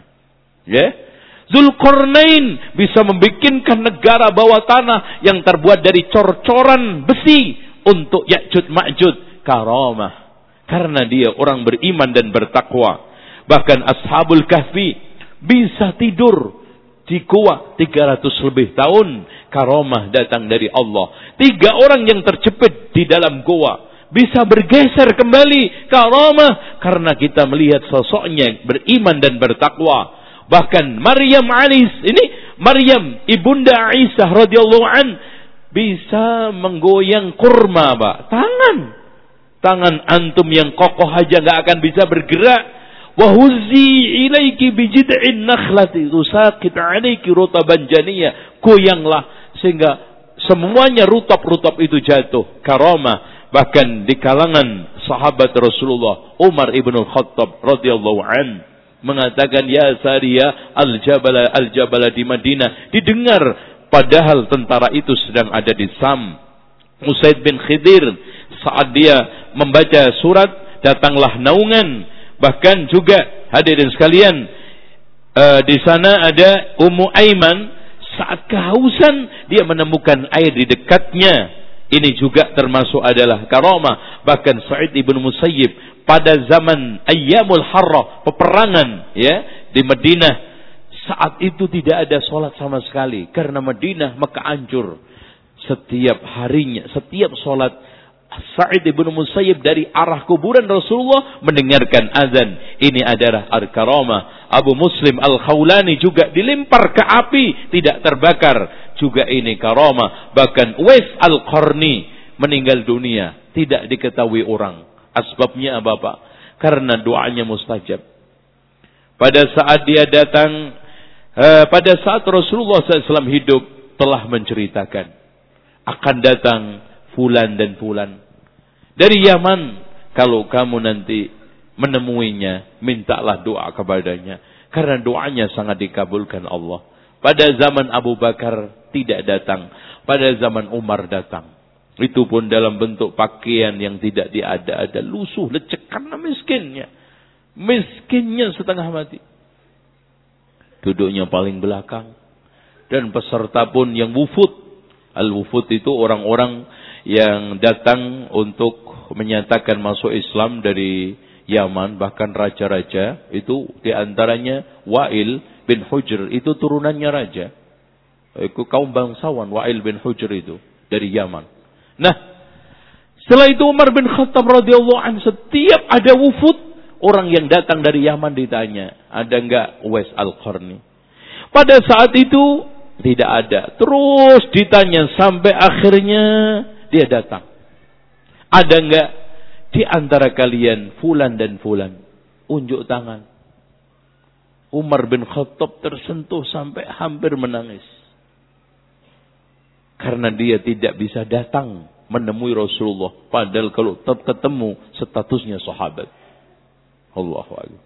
Ya. Yeah? Zulkarnain bisa membikinkan negara bawah tanah yang terbuat dari cor-coran besi untuk Ya'jud Ma'jud karamah. Karena dia orang beriman dan bertakwa. Bahkan Ashabul Kahfi bisa tidur di gua 300 lebih tahun. Karamah datang dari Allah. Tiga orang yang terjepit di dalam gua bisa bergeser kembali karamah karena kita melihat sosoknya beriman dan bertakwa Bahkan Maryam alis ini Maryam ibunda Isa radhiyallahu an bisa menggoyang kurma, Pak. Tangan. Tangan antum yang kokoh aja nggak akan bisa bergerak. Wahuzi ilaiki bijid'in nakhlati tusaqit alaiki rutaban janiyah. Goyanglah sehingga semuanya rutop-rutop itu jatuh. Karomah bahkan di kalangan sahabat Rasulullah Umar ibn Khattab radhiyallahu anhu mengatakan ya Saria al-jabala al-jabala di Madinah. Didengar padahal tentara itu sedang ada di Sam. Usaid bin Khidir saat dia membaca surat datanglah naungan. Bahkan juga hadirin sekalian uh, di sana ada Ummu Aiman. Saat kehausan dia menemukan air di dekatnya. Ini juga termasuk adalah karomah. Bahkan Sa'id ibn Musayyib pada zaman ayyamul harrah, peperangan ya di Madinah. Saat itu tidak ada sholat sama sekali karena Madinah maka hancur. Setiap harinya, setiap sholat Sa'id ibn Musayyib dari arah kuburan Rasulullah mendengarkan azan. Ini adalah al-karamah. Abu Muslim al-Khawlani juga dilempar ke api, tidak terbakar. Juga ini karamah. Bahkan Wais al-Qarni meninggal dunia, tidak diketahui orang. Asbabnya apa Pak? Karena doanya mustajab. Pada saat dia datang, eh, pada saat Rasulullah SAW hidup, telah menceritakan. Akan datang fulan dan fulan. Dari Yaman, kalau kamu nanti menemuinya, mintalah doa kepadanya. Karena doanya sangat dikabulkan Allah. Pada zaman Abu Bakar tidak datang. Pada zaman Umar datang. Itu pun dalam bentuk pakaian yang tidak diada-ada. Lusuh, lecek karena miskinnya. Miskinnya setengah mati. Duduknya paling belakang. Dan peserta pun yang wufud. Al-wufud itu orang-orang yang datang untuk menyatakan masuk Islam dari Yaman, bahkan raja-raja, itu di antaranya Wa'il bin Hujr, itu turunannya raja. Itu kaum bangsawan Wa'il bin Hujr itu, dari Yaman. Nah, setelah itu Umar bin Khattab radhiyallahu an setiap ada wufud, orang yang datang dari Yaman ditanya, ada enggak Uwais Al-Qarni? Pada saat itu tidak ada. Terus ditanya sampai akhirnya dia datang. Ada enggak di antara kalian fulan dan fulan? Unjuk tangan. Umar bin Khattab tersentuh sampai hampir menangis. Karena dia tidak bisa datang menemui Rasulullah. Padahal kalau tetap ketemu statusnya sahabat. Allahu Akbar.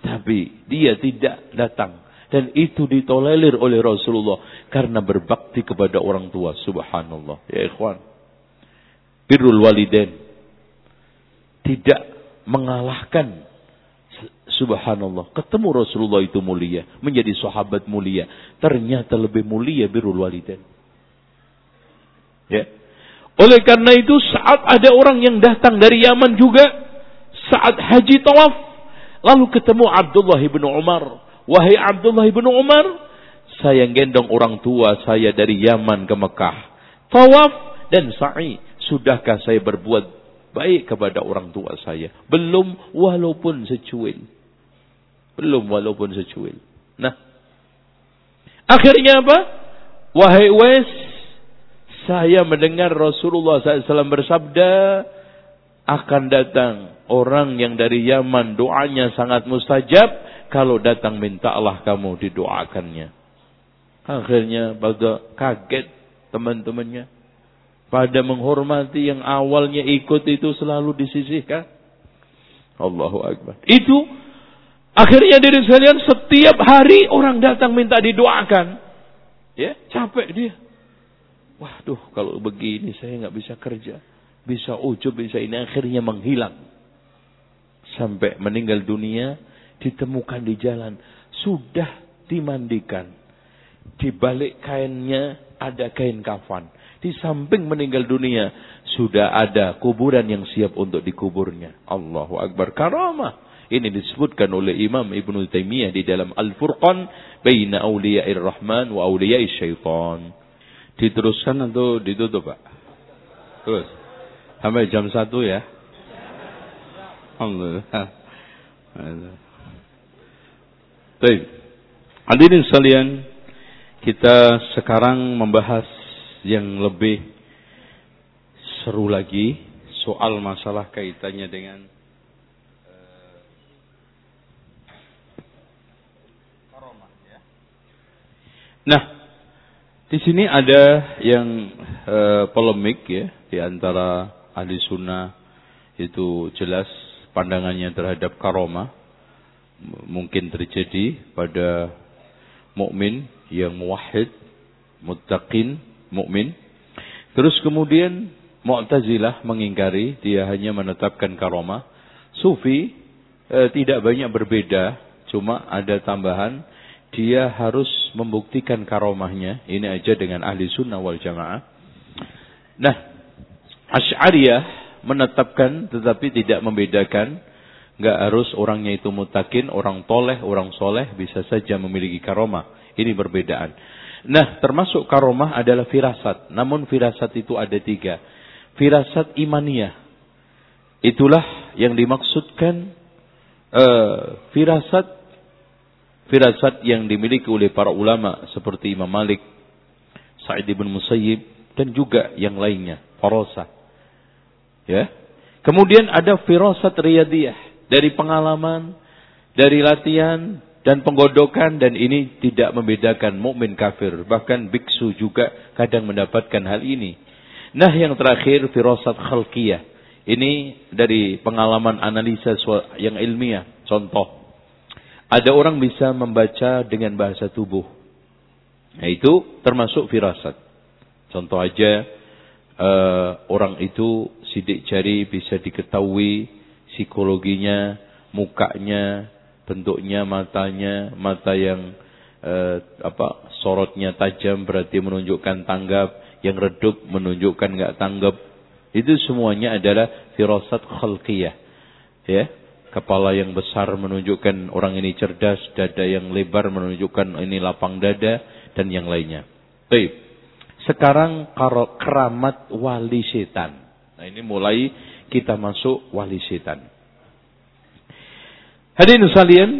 Tapi dia tidak datang. Dan itu ditolerir oleh Rasulullah. Karena berbakti kepada orang tua. Subhanallah. Ya ikhwan birrul walidain tidak mengalahkan subhanallah ketemu Rasulullah itu mulia menjadi sahabat mulia ternyata lebih mulia birrul walidain ya oleh karena itu saat ada orang yang datang dari Yaman juga saat haji tawaf lalu ketemu Abdullah bin Umar wahai Abdullah bin Umar saya gendong orang tua saya dari Yaman ke Mekah tawaf dan sa'i Sudahkah saya berbuat baik kepada orang tua saya? Belum walaupun secuil. Belum walaupun secuil. Nah. Akhirnya apa? Wahai Wes, saya mendengar Rasulullah SAW bersabda, akan datang orang yang dari Yaman doanya sangat mustajab. Kalau datang minta Allah kamu didoakannya. Akhirnya pada kaget teman-temannya pada menghormati yang awalnya ikut itu selalu disisihkan. Allahu Akbar. Itu akhirnya diri sekalian setiap hari orang datang minta didoakan. Ya, capek dia. Waduh, kalau begini saya nggak bisa kerja. Bisa ujub, bisa ini akhirnya menghilang. Sampai meninggal dunia, ditemukan di jalan. Sudah dimandikan. Di balik kainnya ada kain kafan. Di samping meninggal dunia, sudah ada kuburan yang siap untuk dikuburnya. Allahu Akbar. Karamah. Ini disebutkan oleh Imam Ibn Taimiyah di dalam Al-Furqan baina auliya'ir rahman wa auliya'is syaitan. Diteruskan atau ditutup, Pak? Terus. Sampai jam satu ya. Alhamdulillah. Baik. Hadirin sekalian, kita sekarang membahas yang lebih seru lagi soal masalah kaitannya dengan uh, ya. Nah, di sini ada yang uh, polemik ya di antara ahli sunnah itu jelas pandangannya terhadap karomah mungkin terjadi pada mukmin yang muwahhid, muttaqin mukmin. Terus kemudian Mu'tazilah mengingkari dia hanya menetapkan karomah. Sufi eh, tidak banyak berbeda, cuma ada tambahan dia harus membuktikan karomahnya. Ini aja dengan ahli sunnah wal jamaah. Nah, Ash'ariyah menetapkan tetapi tidak membedakan. Nggak harus orangnya itu mutakin, orang toleh, orang soleh bisa saja memiliki karomah. Ini perbedaan. Nah, termasuk karomah adalah firasat. Namun firasat itu ada tiga. Firasat imaniyah. Itulah yang dimaksudkan uh, firasat firasat yang dimiliki oleh para ulama seperti Imam Malik, Sa'id bin Musayyib dan juga yang lainnya, farosa. Ya. Kemudian ada firasat riyadiyah dari pengalaman, dari latihan, dan penggodokan dan ini tidak membedakan mukmin kafir bahkan biksu juga kadang mendapatkan hal ini nah yang terakhir firasat khalqiyah ini dari pengalaman analisa yang ilmiah contoh ada orang bisa membaca dengan bahasa tubuh nah itu termasuk firasat contoh aja uh, orang itu sidik jari bisa diketahui psikologinya mukanya bentuknya matanya mata yang eh, apa sorotnya tajam berarti menunjukkan tanggap yang redup menunjukkan nggak tanggap Itu semuanya adalah firasat khalqiyah. Ya. Kepala yang besar menunjukkan orang ini cerdas, dada yang lebar menunjukkan ini lapang dada dan yang lainnya. Baik. Sekarang keramat wali setan. Nah, ini mulai kita masuk wali setan. Hadirin sekalian,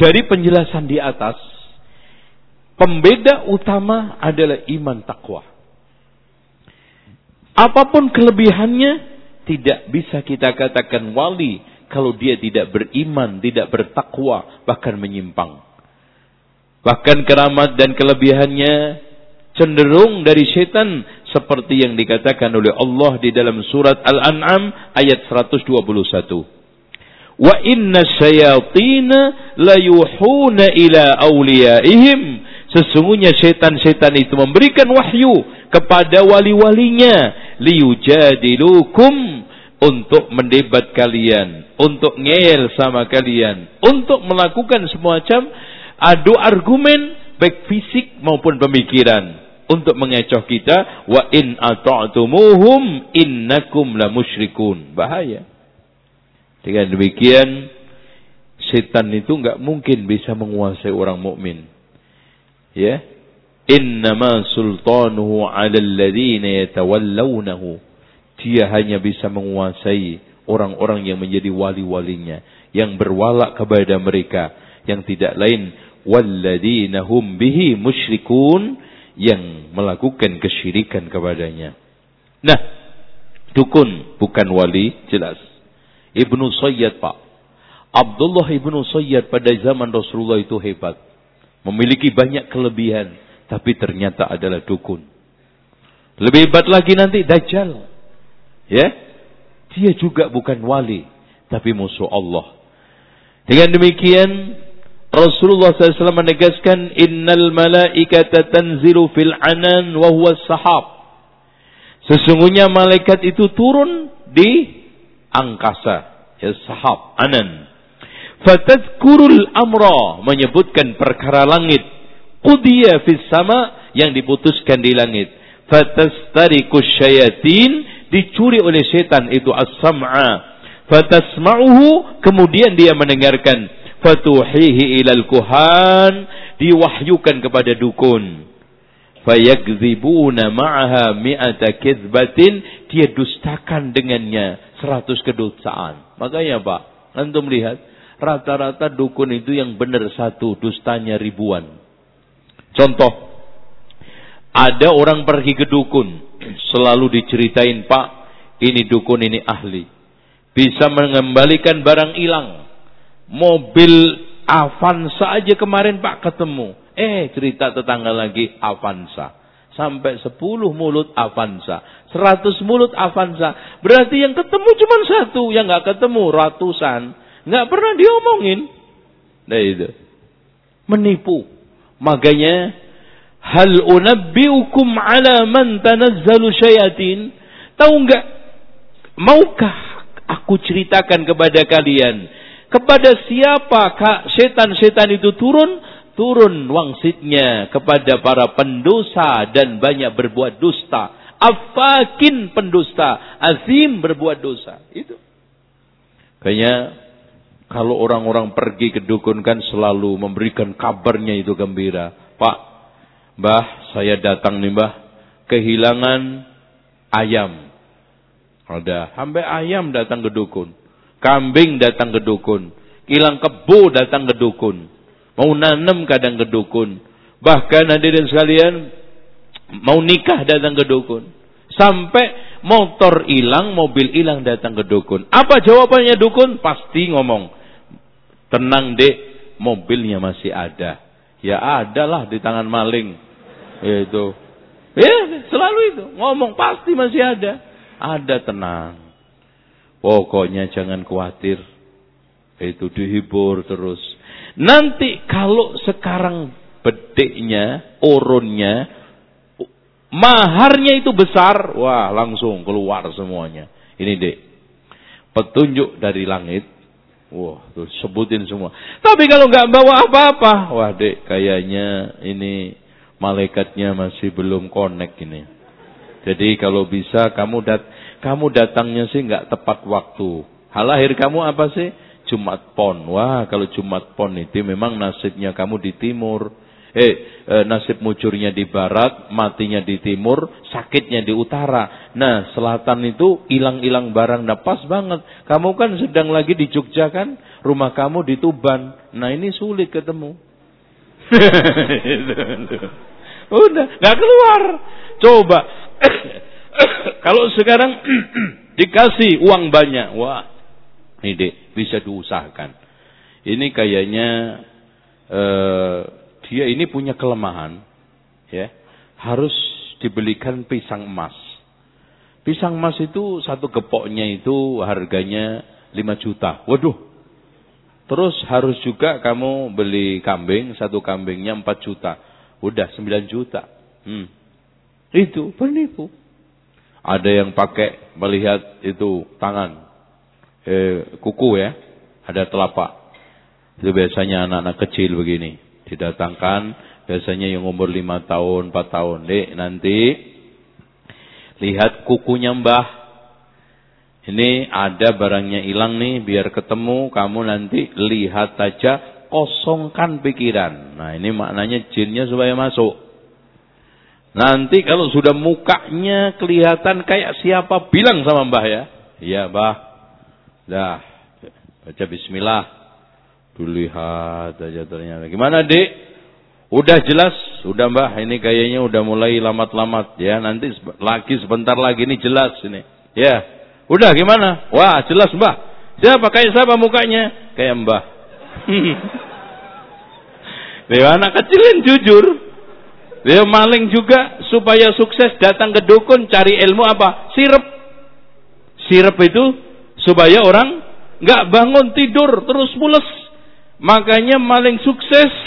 dari penjelasan di atas, pembeda utama adalah iman takwa. Apa pun kelebihannya, tidak bisa kita katakan wali kalau dia tidak beriman, tidak bertakwa, bahkan menyimpang. Bahkan keramat dan kelebihannya cenderung dari setan seperti yang dikatakan oleh Allah di dalam surat Al-An'am ayat 121. Wa inna syayatina layuhuna ila awliyaihim. Sesungguhnya setan-setan itu memberikan wahyu kepada wali-walinya liyujadilukum untuk mendebat kalian, untuk ngeyel sama kalian, untuk melakukan semacam adu argumen baik fisik maupun pemikiran untuk mengecoh kita wa in ata'tumuhum innakum la musyrikun. Bahaya. Dengan demikian setan itu enggak mungkin bisa menguasai orang mukmin. Ya, Innama sultanuhu 'ala alladhina yatawallawnahu. Dia hanya bisa menguasai orang-orang yang menjadi wali-walinya, yang berwala kepada mereka, yang tidak lain walladzina hum bihi musyrikun yang melakukan kesyirikan kepadanya. Nah, dukun bukan wali, jelas. Ibnu Sayyad, Pak. Abdullah Ibnu Sayyad pada zaman Rasulullah itu hebat. Memiliki banyak kelebihan tapi ternyata adalah dukun. Lebih hebat lagi nanti Dajjal. Ya. Dia juga bukan wali, tapi musuh Allah. Dengan demikian, Rasulullah SAW menegaskan, Innal malaikata tanzilu fil anan wa huwa sahab. Sesungguhnya malaikat itu turun di angkasa. Ya sahab, anan. Fatadkurul amra, menyebutkan perkara langit qudiya fis sama yang diputuskan di langit. Fatastariku syayatin dicuri oleh setan itu as-sam'a. Fatasma'uhu kemudian dia mendengarkan. Fatuhihi ilal kuhan diwahyukan kepada dukun. Fayakzibuna ma'aha mi'ata kizbatin dia dustakan dengannya seratus kedustaan. Makanya Pak, antum lihat rata-rata dukun itu yang benar satu, dustanya ribuan. Contoh, ada orang pergi ke dukun, selalu diceritain, Pak, ini dukun ini ahli. Bisa mengembalikan barang hilang. Mobil Avanza aja kemarin Pak ketemu. Eh, cerita tetangga lagi Avanza. Sampai 10 mulut Avanza. 100 mulut Avanza. Berarti yang ketemu cuma satu. Yang nggak ketemu ratusan. Nggak pernah diomongin. Nah itu. Menipu. Makanya hal unabbiukum ala man tanazzalu syayatin? Tahu enggak? Maukah aku ceritakan kepada kalian kepada siapa setan-setan itu turun? Turun wangsitnya kepada para pendosa dan banyak berbuat dusta. Afakin pendusta, azim berbuat dosa. Itu. Kayaknya kalau orang-orang pergi ke dukun kan selalu memberikan kabarnya itu gembira. Pak, Mbah, saya datang nih Mbah. Kehilangan ayam. Ada. Sampai ayam datang ke dukun. Kambing datang ke dukun. Hilang kebo datang ke dukun. Mau nanam kadang ke dukun. Bahkan hadirin sekalian, mau nikah datang ke dukun. Sampai motor hilang, mobil hilang datang ke dukun. Apa jawabannya dukun? Pasti ngomong, Tenang dek, mobilnya masih ada. Ya adalah di tangan maling. Itu. Ya, selalu itu. Ngomong pasti masih ada. Ada tenang. Pokoknya jangan khawatir. Itu dihibur terus. Nanti kalau sekarang bedeknya, urunnya, maharnya itu besar, wah langsung keluar semuanya. Ini dek, petunjuk dari langit Wah, tuh sebutin semua. Tapi kalau nggak bawa apa-apa, wah dek, kayaknya ini malaikatnya masih belum connect ini. Jadi kalau bisa kamu dat kamu datangnya sih nggak tepat waktu. Hal lahir kamu apa sih? Jumat Pon. Wah, kalau Jumat Pon itu memang nasibnya kamu di timur. Eh, eh, nasib mujurnya di barat, matinya di timur, sakitnya di utara. Nah, selatan itu hilang-hilang barang. Nah, pas banget. Kamu kan sedang lagi di Jogja kan? Rumah kamu di Tuban. Nah, ini sulit ketemu. Udah, nggak keluar. Coba. Kalau sekarang <clears throat> dikasih uang banyak, wah, ini dek bisa diusahakan. Ini kayaknya uh, dia ini punya kelemahan, ya, harus dibelikan pisang emas. Pisang emas itu satu gepoknya itu harganya 5 juta. Waduh. Terus harus juga kamu beli kambing, satu kambingnya 4 juta. Udah 9 juta. Hmm. Itu penipu. Ada yang pakai melihat itu tangan, eh, kuku ya, ada telapak. Itu biasanya anak-anak kecil begini. Didatangkan, biasanya yang umur lima tahun, empat tahun. Dek, nanti lihat kukunya mbah. Ini ada barangnya hilang nih, biar ketemu kamu nanti lihat saja, kosongkan pikiran. Nah ini maknanya jinnya supaya masuk. Nanti kalau sudah mukanya kelihatan kayak siapa, bilang sama mbah ya. Iya mbah. Dah, baca bismillah. Dilihat aja ternyata. Gimana dek? Udah jelas? Udah mbah, ini kayaknya udah mulai lamat-lamat. Ya, nanti lagi sebentar lagi ini jelas ini. Ya, udah gimana? Wah, jelas mbah. Siapa? Kayak siapa mukanya? Kayak mbah. <laughs> Dewa anak kecilin jujur. Dia maling juga supaya sukses datang ke dukun cari ilmu apa? Sirup. Sirup itu supaya orang nggak bangun tidur terus mules. Makanya maling sukses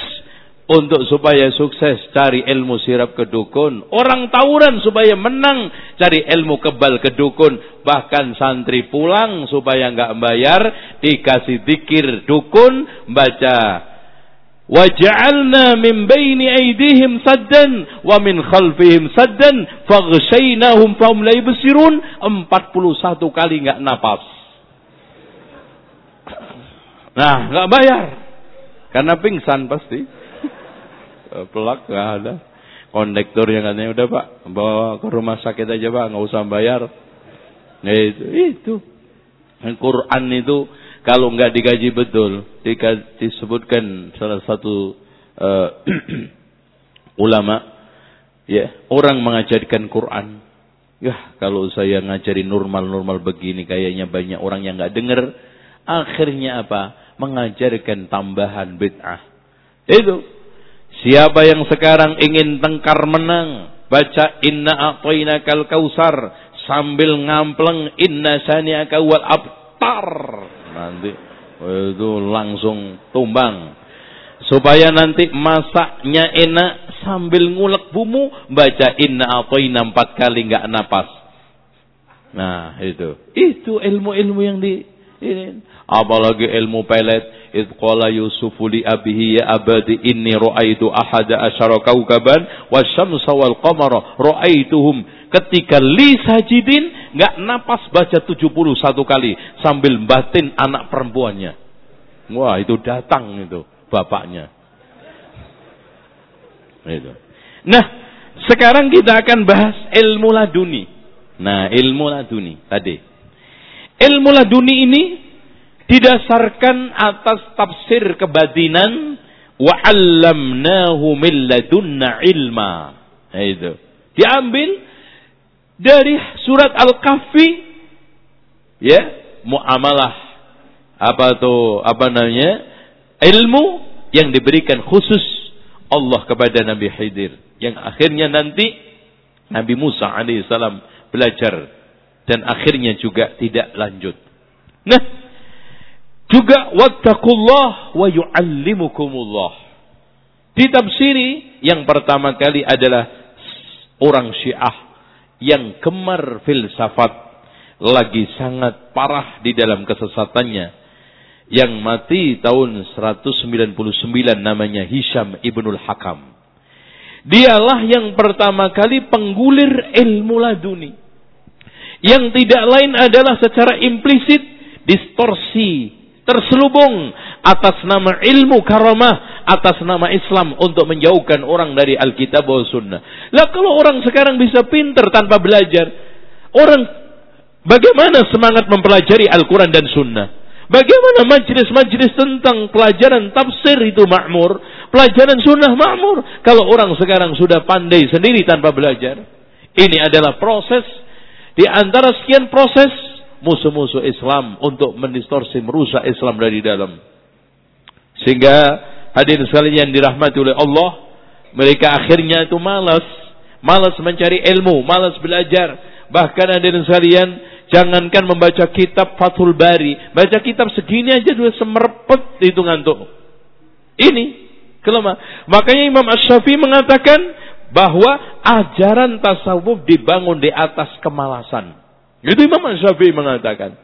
untuk supaya sukses cari ilmu sirap ke dukun. Orang tawuran supaya menang cari ilmu kebal ke dukun. Bahkan santri pulang supaya nggak bayar dikasih dikir dukun baca Waj'alna min baini aidihim saddan wa min khalfihim saddan faghshaynahum fahum la yubsirun 41 kali enggak napas. Nah, enggak bayar. Karena pingsan pasti pelak nggak ada yang katanya udah pak bawa ke rumah sakit aja pak nggak usah bayar nah, itu itu Quran itu kalau nggak digaji betul, disebutkan salah satu uh, <clears throat> ulama, ya orang mengajarkan Quran. Ya, kalau saya ngajari normal-normal begini, kayaknya banyak orang yang nggak dengar. Akhirnya apa? Mengajarkan tambahan bid'ah. Itu. Siapa yang sekarang ingin tengkar menang, baca inna kal kausar sambil ngampleng inna sani'aka wal abtar. Nanti itu langsung tumbang. Supaya nanti masaknya enak sambil ngulek bumbu baca inna atoina empat kali nggak napas. Nah itu. Itu ilmu-ilmu yang di ini. Apalagi ilmu pelet id qala yusufu li abihi ya abadi inni ra'aitu ahada asyara kaukaban wasyamsa wal qamara ra'aituhum ketika li sajidin nggak napas baca 71 kali sambil batin anak perempuannya. Wah, itu datang itu bapaknya. Itu. Nah, sekarang kita akan bahas ilmu laduni. Nah, ilmu laduni tadi. Ilmu laduni ini didasarkan atas tafsir kebatinan wa 'allamnahu min ilma. Nah, itu. Diambil dari surat Al-Kahfi ya muamalah apa tuh apa namanya ilmu yang diberikan khusus Allah kepada Nabi Khidir yang akhirnya nanti Nabi Musa alaihissalam belajar dan akhirnya juga tidak lanjut. Nah, juga wattaqullah wa yuallimukumullah. Ditafsiri yang pertama kali adalah orang Syiah yang gemar filsafat lagi sangat parah di dalam kesesatannya yang mati tahun 199 namanya Hisham ibnul Hakam. Dialah yang pertama kali penggulir ilmu laduni. Yang tidak lain adalah secara implisit distorsi, terselubung atas nama ilmu karamah, atas nama Islam untuk menjauhkan orang dari Alkitab dan Sunnah. Lah kalau orang sekarang bisa pinter tanpa belajar, orang bagaimana semangat mempelajari Al-Quran dan Sunnah? Bagaimana majlis-majlis tentang pelajaran tafsir itu makmur, pelajaran sunnah makmur. Kalau orang sekarang sudah pandai sendiri tanpa belajar. Ini adalah proses di antara sekian proses musuh-musuh Islam untuk mendistorsi merusak Islam dari dalam. Sehingga hadirin sekalian yang dirahmati oleh Allah, mereka akhirnya itu malas, malas mencari ilmu, malas belajar. Bahkan hadirin sekalian, jangankan membaca kitab Fathul Bari, baca kitab segini aja dua semerpet itu ngantuk. Ini kelemah. Makanya Imam Ash-Syafi'i mengatakan bahwa ajaran tasawuf dibangun di atas kemalasan. Itu Imam Syafi'i mengatakan.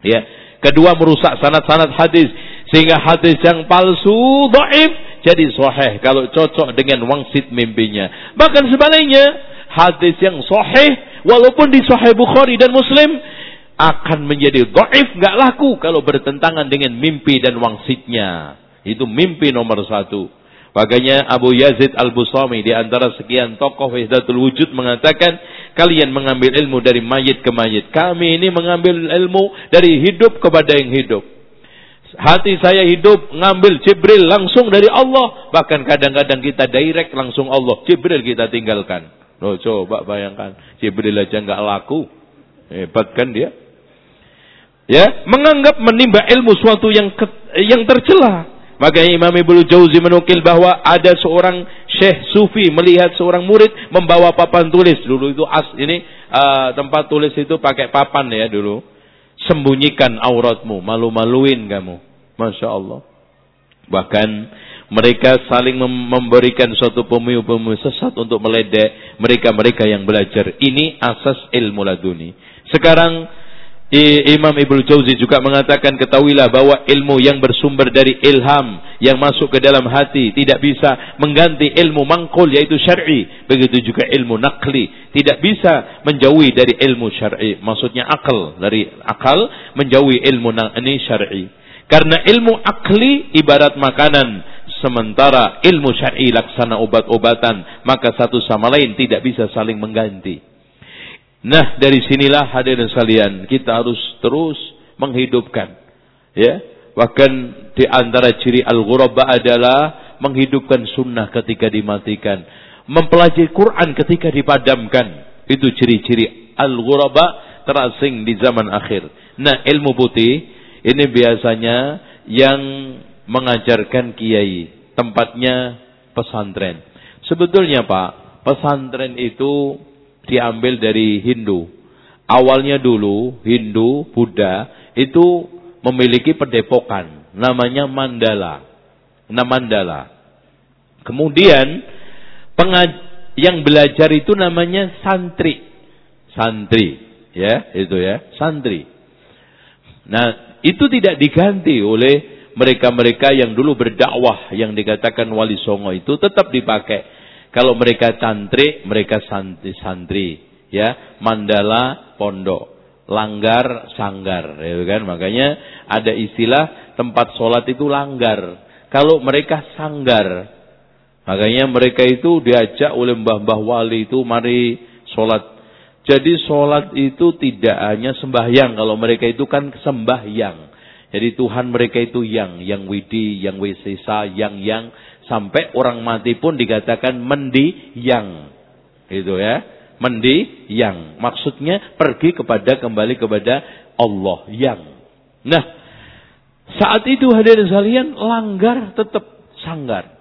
Ya, kedua merusak sanad-sanad hadis sehingga hadis yang palsu dhaif jadi sahih kalau cocok dengan wangsit mimpinya. Bahkan sebaliknya, hadis yang sahih walaupun di sahih Bukhari dan Muslim akan menjadi dhaif nggak laku kalau bertentangan dengan mimpi dan wangsitnya. Itu mimpi nomor satu. Makanya Abu Yazid Al-Bustami di antara sekian tokoh Wahdatul Wujud mengatakan, kalian mengambil ilmu dari mayit ke mayit. Kami ini mengambil ilmu dari hidup kepada yang hidup. Hati saya hidup ngambil Jibril langsung dari Allah. Bahkan kadang-kadang kita direct langsung Allah. Jibril kita tinggalkan. Loh coba bayangkan. Jibril aja nggak laku. Hebat kan dia? Ya, menganggap menimba ilmu suatu yang ke, yang tercela. Maka Imam Ibnu Jauzi menukil bahwa ada seorang syekh sufi melihat seorang murid membawa papan tulis. Dulu itu as ini uh, tempat tulis itu pakai papan ya dulu. Sembunyikan auratmu, malu-maluin kamu. Masya Allah. Bahkan mereka saling memberikan suatu pemiu-pemiu sesat untuk meledek mereka-mereka yang belajar. Ini asas ilmu laduni. Sekarang Imam Ibnu Jauzi juga mengatakan ketahuilah bahwa ilmu yang bersumber dari ilham yang masuk ke dalam hati tidak bisa mengganti ilmu mangkul yaitu syar'i. Begitu juga ilmu nakli tidak bisa menjauhi dari ilmu syar'i. Maksudnya akal dari akal menjauhi ilmu ini syar'i. Karena ilmu akli ibarat makanan sementara ilmu syar'i laksana obat-obatan maka satu sama lain tidak bisa saling mengganti. Nah, dari sinilah hadirin sekalian, kita harus terus menghidupkan. Ya, bahkan di antara ciri al-ghuraba adalah menghidupkan sunnah ketika dimatikan. Mempelajari Quran ketika dipadamkan. Itu ciri-ciri al-ghuraba terasing di zaman akhir. Nah, ilmu putih ini biasanya yang mengajarkan kiai. Tempatnya pesantren. Sebetulnya Pak, pesantren itu diambil dari Hindu. Awalnya dulu Hindu, Buddha itu memiliki pedepokan namanya Mandala. Nama Mandala. Kemudian yang belajar itu namanya santri. Santri, ya, itu ya, santri. Nah, itu tidak diganti oleh mereka-mereka yang dulu berdakwah yang dikatakan wali songo itu tetap dipakai kalau mereka cantrik, mereka santri-santri. Ya, mandala pondok, langgar sanggar, ya kan? Makanya ada istilah tempat sholat itu langgar. Kalau mereka sanggar, makanya mereka itu diajak oleh mbah-mbah wali itu mari sholat. Jadi sholat itu tidak hanya sembahyang. Kalau mereka itu kan sembahyang. Jadi Tuhan mereka itu yang, yang widi, yang wisisa, yang yang sampai orang mati pun dikatakan mendi yang. Itu ya. Mendi yang. Maksudnya pergi kepada kembali kepada Allah yang. Nah, saat itu hadirin sekalian langgar tetap sanggar.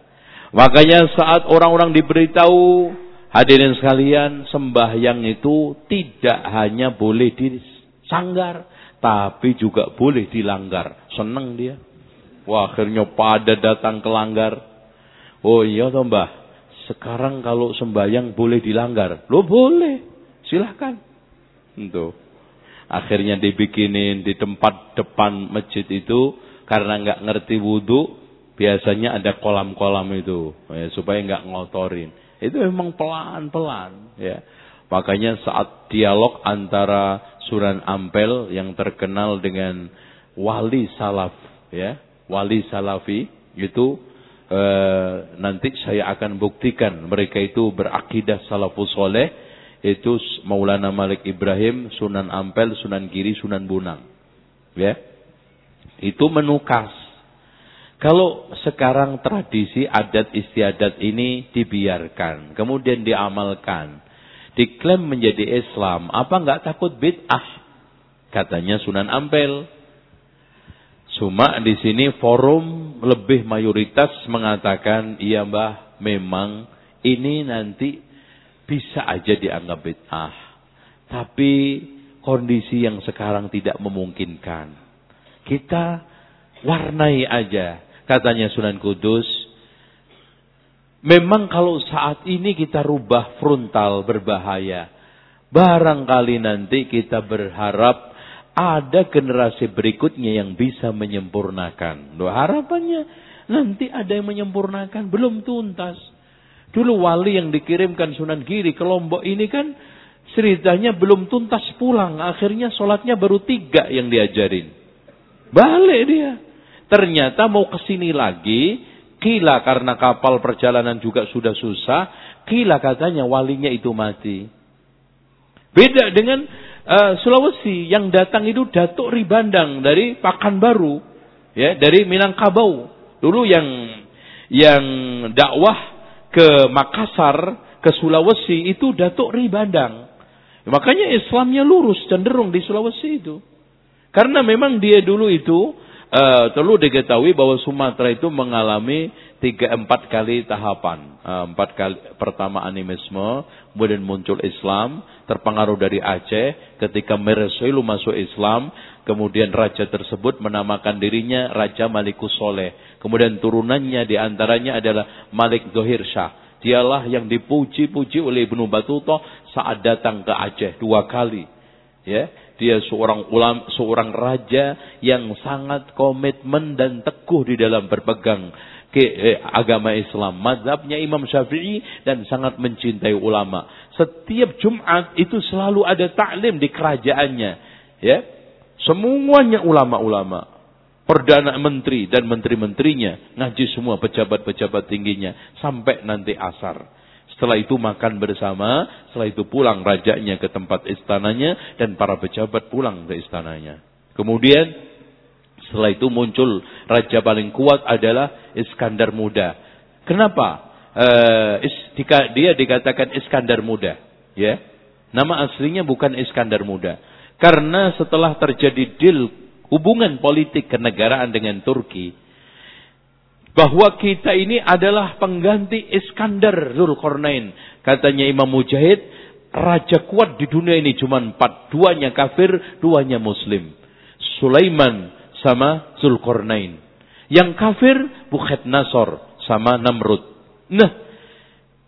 Makanya saat orang-orang diberitahu hadirin sekalian sembahyang itu tidak hanya boleh disanggar tapi juga boleh dilanggar. Senang dia. Wah, akhirnya pada datang ke langgar. Oh iya toh mbah. Sekarang kalau sembahyang boleh dilanggar. Lo boleh. Silahkan. Itu. Akhirnya dibikinin di tempat depan masjid itu. Karena nggak ngerti wudhu. Biasanya ada kolam-kolam itu. Ya, supaya nggak ngotorin. Itu memang pelan-pelan. Ya. Makanya saat dialog antara Sunan Ampel yang terkenal dengan wali salaf, ya, wali salafi itu eh, nanti saya akan buktikan mereka itu berakidah salafus soleh itu Maulana Malik Ibrahim, Sunan Ampel, Sunan Giri, Sunan Bunang, ya, itu menukas. Kalau sekarang tradisi adat istiadat ini dibiarkan, kemudian diamalkan, diklaim menjadi Islam, apa enggak takut bid'ah? Katanya Sunan Ampel. Cuma di sini forum lebih mayoritas mengatakan, iya mbah, memang ini nanti bisa aja dianggap bid'ah. Tapi kondisi yang sekarang tidak memungkinkan. Kita warnai aja. Katanya Sunan Kudus, Memang kalau saat ini kita rubah frontal berbahaya. Barangkali nanti kita berharap ada generasi berikutnya yang bisa menyempurnakan. Loh, harapannya nanti ada yang menyempurnakan. Belum tuntas. Dulu wali yang dikirimkan Sunan Giri ke Lombok ini kan ceritanya belum tuntas pulang. Akhirnya sholatnya baru tiga yang diajarin. Balik dia. Ternyata mau ke sini lagi, Kila karena kapal perjalanan juga sudah susah. Kila katanya walinya itu mati. Beda dengan uh, Sulawesi yang datang itu Datuk Ribandang dari Pakanbaru, ya dari Minangkabau. Dulu yang yang dakwah ke Makassar, ke Sulawesi itu Datuk Ribandang. Makanya Islamnya lurus cenderung di Sulawesi itu. Karena memang dia dulu itu Uh, perlu diketahui bahwa Sumatera itu mengalami tiga empat kali tahapan. Uh, empat kali pertama animisme, kemudian muncul Islam, terpengaruh dari Aceh. Ketika Mereselu masuk Islam, kemudian raja tersebut menamakan dirinya Raja Malikus Soleh. Kemudian turunannya di antaranya adalah Malik Zohir Shah. Dialah yang dipuji-puji oleh Ibnu Batuta saat datang ke Aceh dua kali. Ya, dia seorang ulam, seorang raja yang sangat komitmen dan teguh di dalam berpegang ke eh, agama Islam. Mazhabnya Imam Syafi'i dan sangat mencintai ulama. Setiap Jumat itu selalu ada taklim di kerajaannya. Ya, semuanya ulama-ulama. Perdana Menteri dan menteri-menterinya ngaji semua pejabat-pejabat tingginya sampai nanti asar. Setelah itu makan bersama, setelah itu pulang rajanya ke tempat istananya dan para pejabat pulang ke istananya. Kemudian setelah itu muncul raja paling kuat adalah Iskandar Muda. Kenapa? Uh, dia dikatakan Iskandar Muda, ya. Nama aslinya bukan Iskandar Muda. Karena setelah terjadi deal hubungan politik kenegaraan dengan Turki, bahwa kita ini adalah pengganti Iskandar Zulkarnain. Katanya Imam Mujahid, raja kuat di dunia ini cuma empat, duanya kafir, duanya muslim. Sulaiman sama Zulkarnain. Yang kafir Bukhet Nasor sama Namrud. Nah,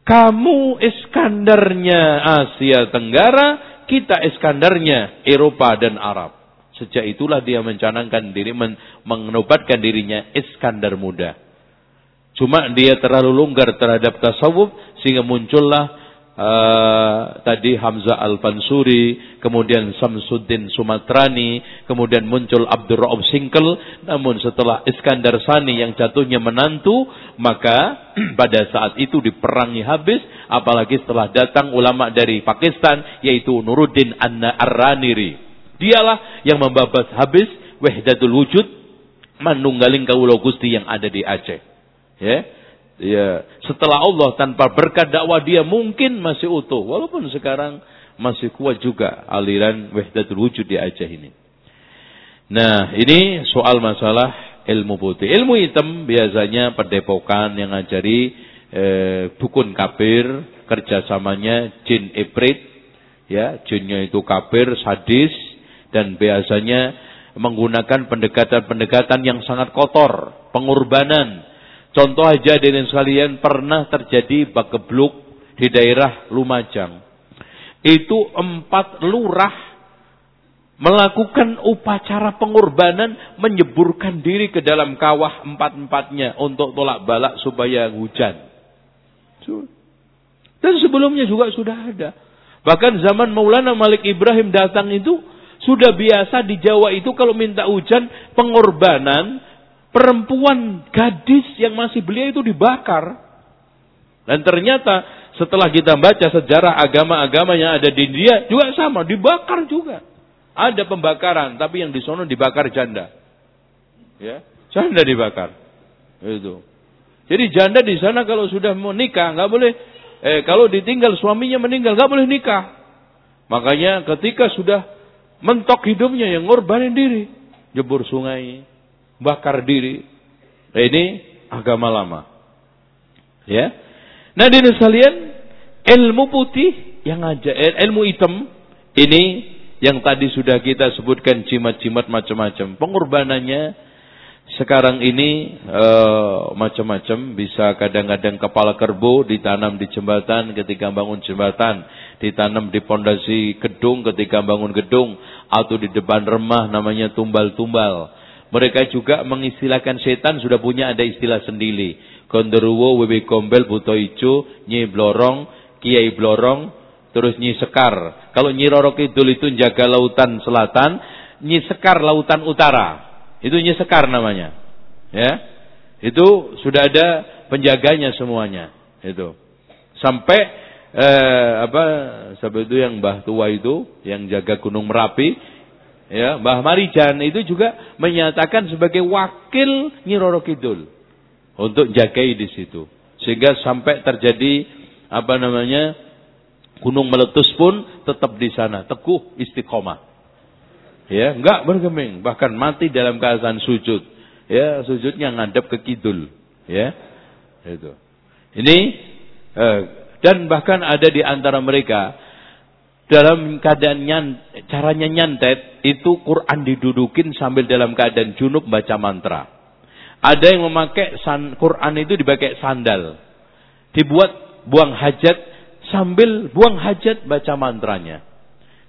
kamu Iskandarnya Asia Tenggara, kita Iskandarnya Eropa dan Arab. Sejak itulah dia mencanangkan diri, men menobatkan dirinya Iskandar muda. Cuma dia terlalu longgar terhadap tasawuf sehingga muncullah uh, tadi Hamzah Al-Fansuri, kemudian Samsuddin Sumatrani, kemudian muncul Abdurrahman Singkel. Namun setelah Iskandar Sani yang jatuhnya menantu, maka <clears throat> pada saat itu diperangi habis, apalagi setelah datang ulama dari Pakistan yaitu Nuruddin An-Arraniri. Dialah yang membabas habis wahdatul wujud manunggaling kaulo Gusti yang ada di Aceh. Ya. Ya, setelah Allah tanpa berkat dakwah dia mungkin masih utuh walaupun sekarang masih kuat juga aliran wahdatul wujud di Aceh ini. Nah, ini soal masalah ilmu putih. Ilmu hitam biasanya perdepokan yang ngajari eh, dukun kafir, kerjasamanya jin ibrit, ya, jinnya itu kafir, sadis, dan biasanya menggunakan pendekatan-pendekatan yang sangat kotor, pengorbanan, Contoh aja dengan sekalian pernah terjadi bagebluk di daerah Lumajang. Itu empat lurah melakukan upacara pengorbanan menyeburkan diri ke dalam kawah empat-empatnya untuk tolak balak supaya hujan. Dan sebelumnya juga sudah ada. Bahkan zaman Maulana Malik Ibrahim datang itu sudah biasa di Jawa itu kalau minta hujan pengorbanan perempuan gadis yang masih belia itu dibakar. Dan ternyata setelah kita baca sejarah agama-agama yang ada di India juga sama, dibakar juga. Ada pembakaran, tapi yang di sana dibakar janda. Ya, janda dibakar. Itu. Jadi janda di sana kalau sudah mau nikah nggak boleh eh kalau ditinggal suaminya meninggal nggak boleh nikah. Makanya ketika sudah mentok hidupnya yang ngorbanin diri, jebur sungai, bakar diri. Nah, ini agama lama. Ya. Nah, di sekalian, ilmu putih yang aja eh, ilmu hitam ini yang tadi sudah kita sebutkan jimat-jimat macam-macam. Pengorbanannya sekarang ini e, macam-macam bisa kadang-kadang kepala kerbau ditanam di jembatan ketika bangun jembatan, ditanam di pondasi gedung ketika bangun gedung atau di depan remah namanya tumbal-tumbal. Mereka juga mengistilahkan setan sudah punya ada istilah sendiri. Konderuwo, wewe gombel, buto ijo, nyi blorong, kiai blorong, terus nyi sekar. Kalau nyi roro kidul itu jaga lautan selatan, nyi sekar lautan utara. Itu nyesekar namanya. Ya. Itu sudah ada penjaganya semuanya. Itu. Sampai eh, apa sampai itu yang Mbah tua itu yang jaga Gunung Merapi ya Mbah Marijan itu juga menyatakan sebagai wakil Nyi Roro Kidul untuk jagai di situ. Sehingga sampai terjadi apa namanya gunung meletus pun tetap di sana, teguh istiqomah. Ya enggak bergeming bahkan mati dalam keadaan sujud. Ya sujudnya ngadep ke kidul. Ya itu. Ini eh, dan bahkan ada di antara mereka dalam keadaan nyan, caranya nyantet itu Quran didudukin sambil dalam keadaan junub baca mantra ada yang memakai san, Quran itu dipakai sandal dibuat buang hajat sambil buang hajat baca mantranya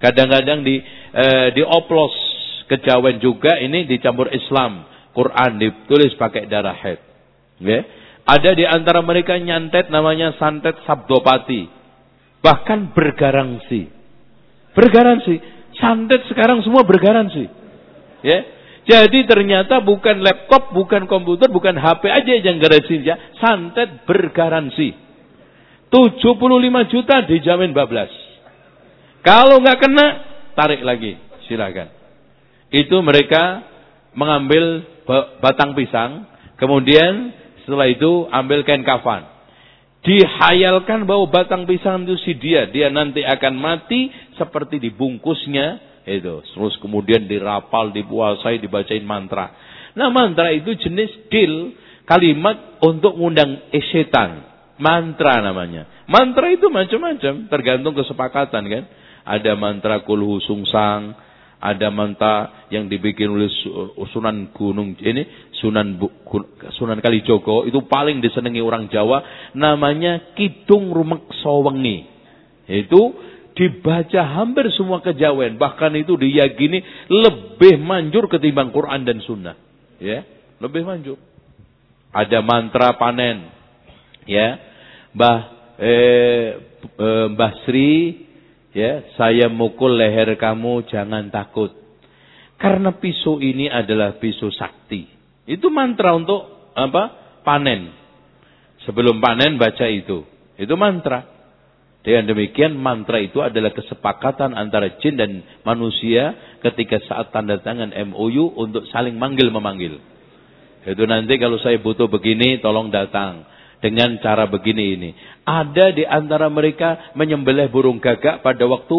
Kadang-kadang di eh, dioplos kejawen juga ini dicampur Islam. Quran ditulis pakai darah head. Okay? Ada di antara mereka nyantet namanya santet sabdopati. Bahkan bergaransi. Bergaransi. Santet sekarang semua bergaransi. Ya. Jadi ternyata bukan laptop, bukan komputer, bukan HP aja yang garansi. Ya. Santet bergaransi. 75 juta dijamin bablas. Kalau nggak kena, tarik lagi, silakan. Itu mereka mengambil batang pisang, kemudian setelah itu ambil kain kafan. Dihayalkan bahwa batang pisang itu si dia, dia nanti akan mati seperti dibungkusnya, itu. Terus kemudian dirapal, dipuasai, dibacain mantra. Nah mantra itu jenis dil, kalimat untuk mengundang esetan. Mantra namanya. Mantra itu macam-macam, tergantung kesepakatan kan ada mantra kulhu sungsang, ada mantra yang dibikin oleh Sunan Gunung ini Sunan Sunan Kalijogo itu paling disenangi orang Jawa namanya Kidung Rumekso Wengi. Itu dibaca hampir semua kejawen bahkan itu diyakini lebih manjur ketimbang Quran dan Sunnah ya lebih manjur ada mantra panen ya Mbah eh, eh, Mbah Sri Ya, saya mukul leher kamu, jangan takut. Karena pisau ini adalah pisau sakti. Itu mantra untuk apa? Panen. Sebelum panen baca itu. Itu mantra. Dengan demikian mantra itu adalah kesepakatan antara jin dan manusia ketika saat tanda tangan MOU untuk saling manggil memanggil. Itu nanti kalau saya butuh begini tolong datang dengan cara begini ini. Ada di antara mereka menyembelih burung gagak pada waktu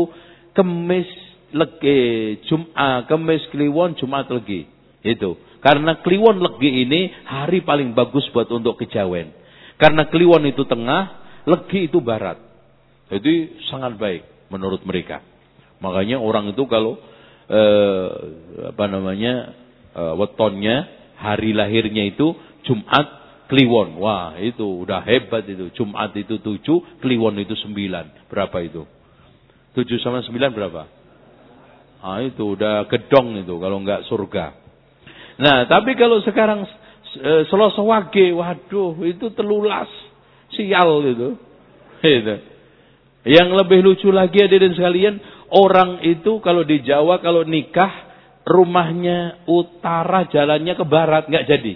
kemis legi, Jumat, kemis kliwon, Jumat legi. Itu. Karena kliwon legi ini hari paling bagus buat untuk kejawen. Karena kliwon itu tengah, legi itu barat. Jadi sangat baik menurut mereka. Makanya orang itu kalau eh, apa namanya eh, wetonnya hari lahirnya itu Jumat Kliwon. Wah, itu udah hebat itu. Jumat itu tujuh, Kliwon itu sembilan. Berapa itu? Tujuh sama sembilan berapa? Ah itu udah gedong itu kalau nggak surga. Nah, tapi kalau sekarang e, Selasa Wage, waduh, itu telulas. Sial itu. <laughs> Itu. Yang lebih lucu lagi dan sekalian, orang itu kalau di Jawa kalau nikah rumahnya utara jalannya ke barat nggak jadi.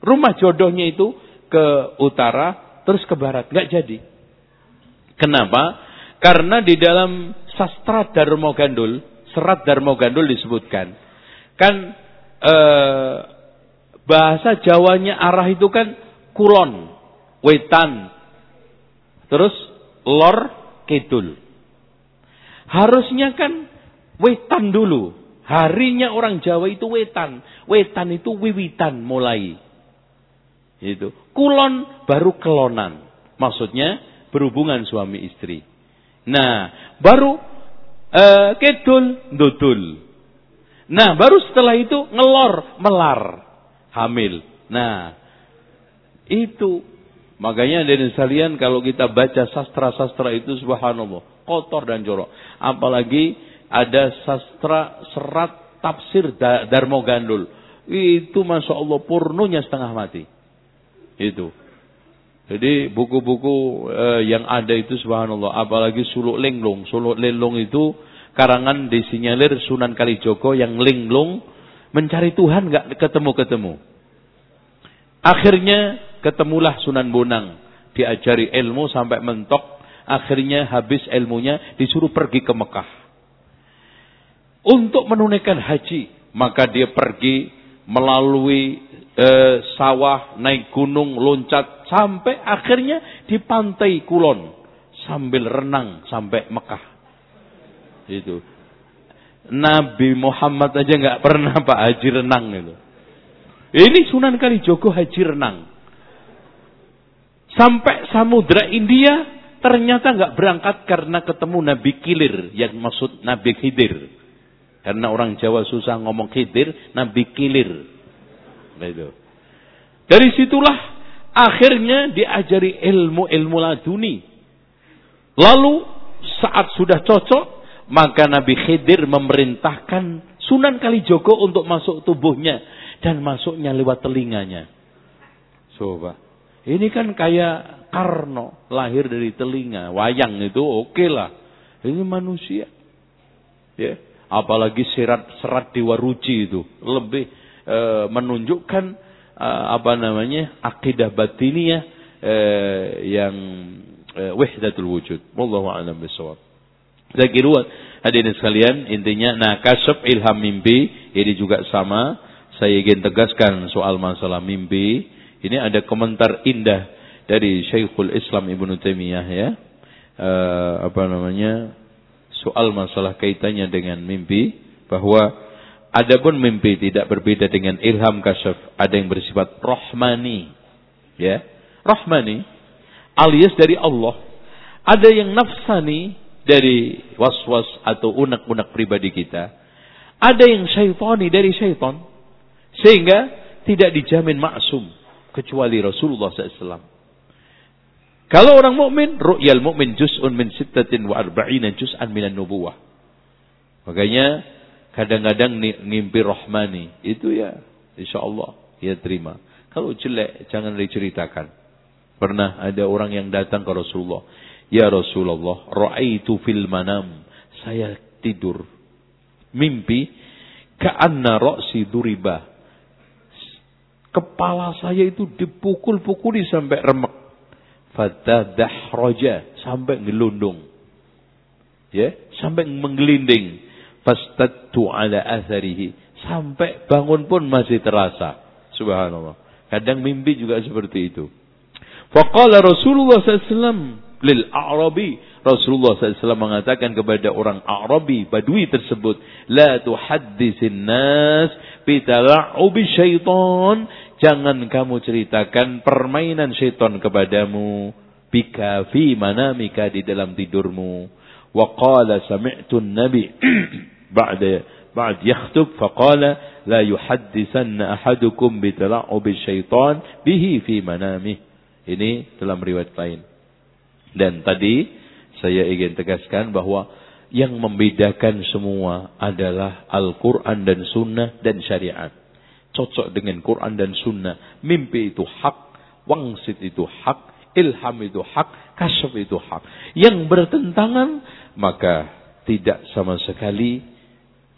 Rumah jodohnya itu ke utara terus ke barat nggak jadi. Kenapa? Karena di dalam sastra Darmo Gandul, serat Darmo Gandul disebutkan kan eh, bahasa Jawanya arah itu kan kulon, wetan, terus lor kidul. Harusnya kan wetan dulu. Harinya orang Jawa itu wetan. Wetan itu wiwitan mulai. Itu. Kulon baru kelonan. Maksudnya berhubungan suami istri. Nah, baru uh, kedul dudul. Nah, baru setelah itu ngelor, melar, hamil. Nah, itu makanya dari sekalian kalau kita baca sastra-sastra itu subhanallah kotor dan jorok. Apalagi ada sastra serat tafsir Darmo Gandul. Itu Masya Allah purnunya setengah mati. Itu. Jadi buku-buku eh, yang ada itu subhanallah. Apalagi Suluk Linglung. Suluk Linglung itu karangan disinyalir Sunan Kalijogo yang linglung mencari Tuhan nggak ketemu-ketemu. Akhirnya ketemulah Sunan Bonang. Diajari ilmu sampai mentok Akhirnya habis ilmunya disuruh pergi ke Mekah. Untuk menunaikan haji, maka dia pergi melalui e, sawah, naik gunung, loncat sampai akhirnya di pantai Kulon sambil renang sampai Mekah. Itu. Nabi Muhammad aja nggak pernah Pak haji renang itu. Ini Sunan Kalijogo haji renang. Sampai Samudra India Ternyata nggak berangkat karena ketemu Nabi Kilir, yang maksud Nabi Khidir. Karena orang Jawa susah ngomong Khidir, Nabi Kilir. Nah. Dari situlah akhirnya diajari ilmu-ilmu laduni. Lalu saat sudah cocok, maka Nabi Khidir memerintahkan Sunan Kalijogo untuk masuk tubuhnya dan masuknya lewat telinganya. Coba. Ini kan kayak Karno lahir dari telinga, wayang itu oke okay lah. Ini manusia. Ya, apalagi serat serat dewa ruci itu lebih e, menunjukkan e, apa namanya akidah batiniah e, yang e, wahdatul wujud. Wallahu a'lam bishawab. Saya kira hadirin sekalian intinya nah kasab ilham mimpi ini juga sama saya ingin tegaskan soal masalah mimpi ini ada komentar indah dari Syekhul Islam Ibnu Taimiyah ya. Uh, apa namanya? Soal masalah kaitannya dengan mimpi bahwa adapun mimpi tidak berbeda dengan ilham kasyaf, ada yang bersifat rohmani. Ya. Rohmani alias dari Allah. Ada yang nafsani dari was-was atau unak-unak pribadi kita. Ada yang syaitani dari syaitan. Sehingga tidak dijamin maksum kecuali Rasulullah SAW. Kalau orang mukmin, ru'yal mukmin juz'un min sittatin wa arba'ina juz'an minan nubuwah. Makanya kadang-kadang ngimpi rohmani itu ya insya Allah ya terima. Kalau jelek jangan diceritakan. Pernah ada orang yang datang ke Rasulullah. Ya Rasulullah, ra'aitu fil manam. Saya tidur. Mimpi ka'anna ra'si duriba. Kepala saya itu dipukul-pukuli sampai remek roja sampai ngelundung. Ya, sampai menggelinding. Fastattu ala atharihi. Sampai bangun pun masih terasa. Subhanallah. Kadang mimpi juga seperti itu. Faqala Rasulullah SAW lil A'rabi. Rasulullah SAW mengatakan kepada orang A'rabi, Badui tersebut, La tuhaddisin nas bitala'ubi syaitan Jangan kamu ceritakan permainan syaitan kepadamu. Bika fi manamika di dalam tidurmu. Wa qala sami'tu nabi <clears throat> ba'da ba'd yakhtub faqala la yuhaddisanna ahadukum bitala'ubi syaitan bihi fi manamih. Ini dalam riwayat lain. Dan tadi saya ingin tegaskan bahwa yang membedakan semua adalah Al-Quran dan Sunnah dan Syariat cocok dengan Quran dan Sunnah. Mimpi itu hak, wangsit itu hak, ilham itu hak, kasyaf itu hak. Yang bertentangan, maka tidak sama sekali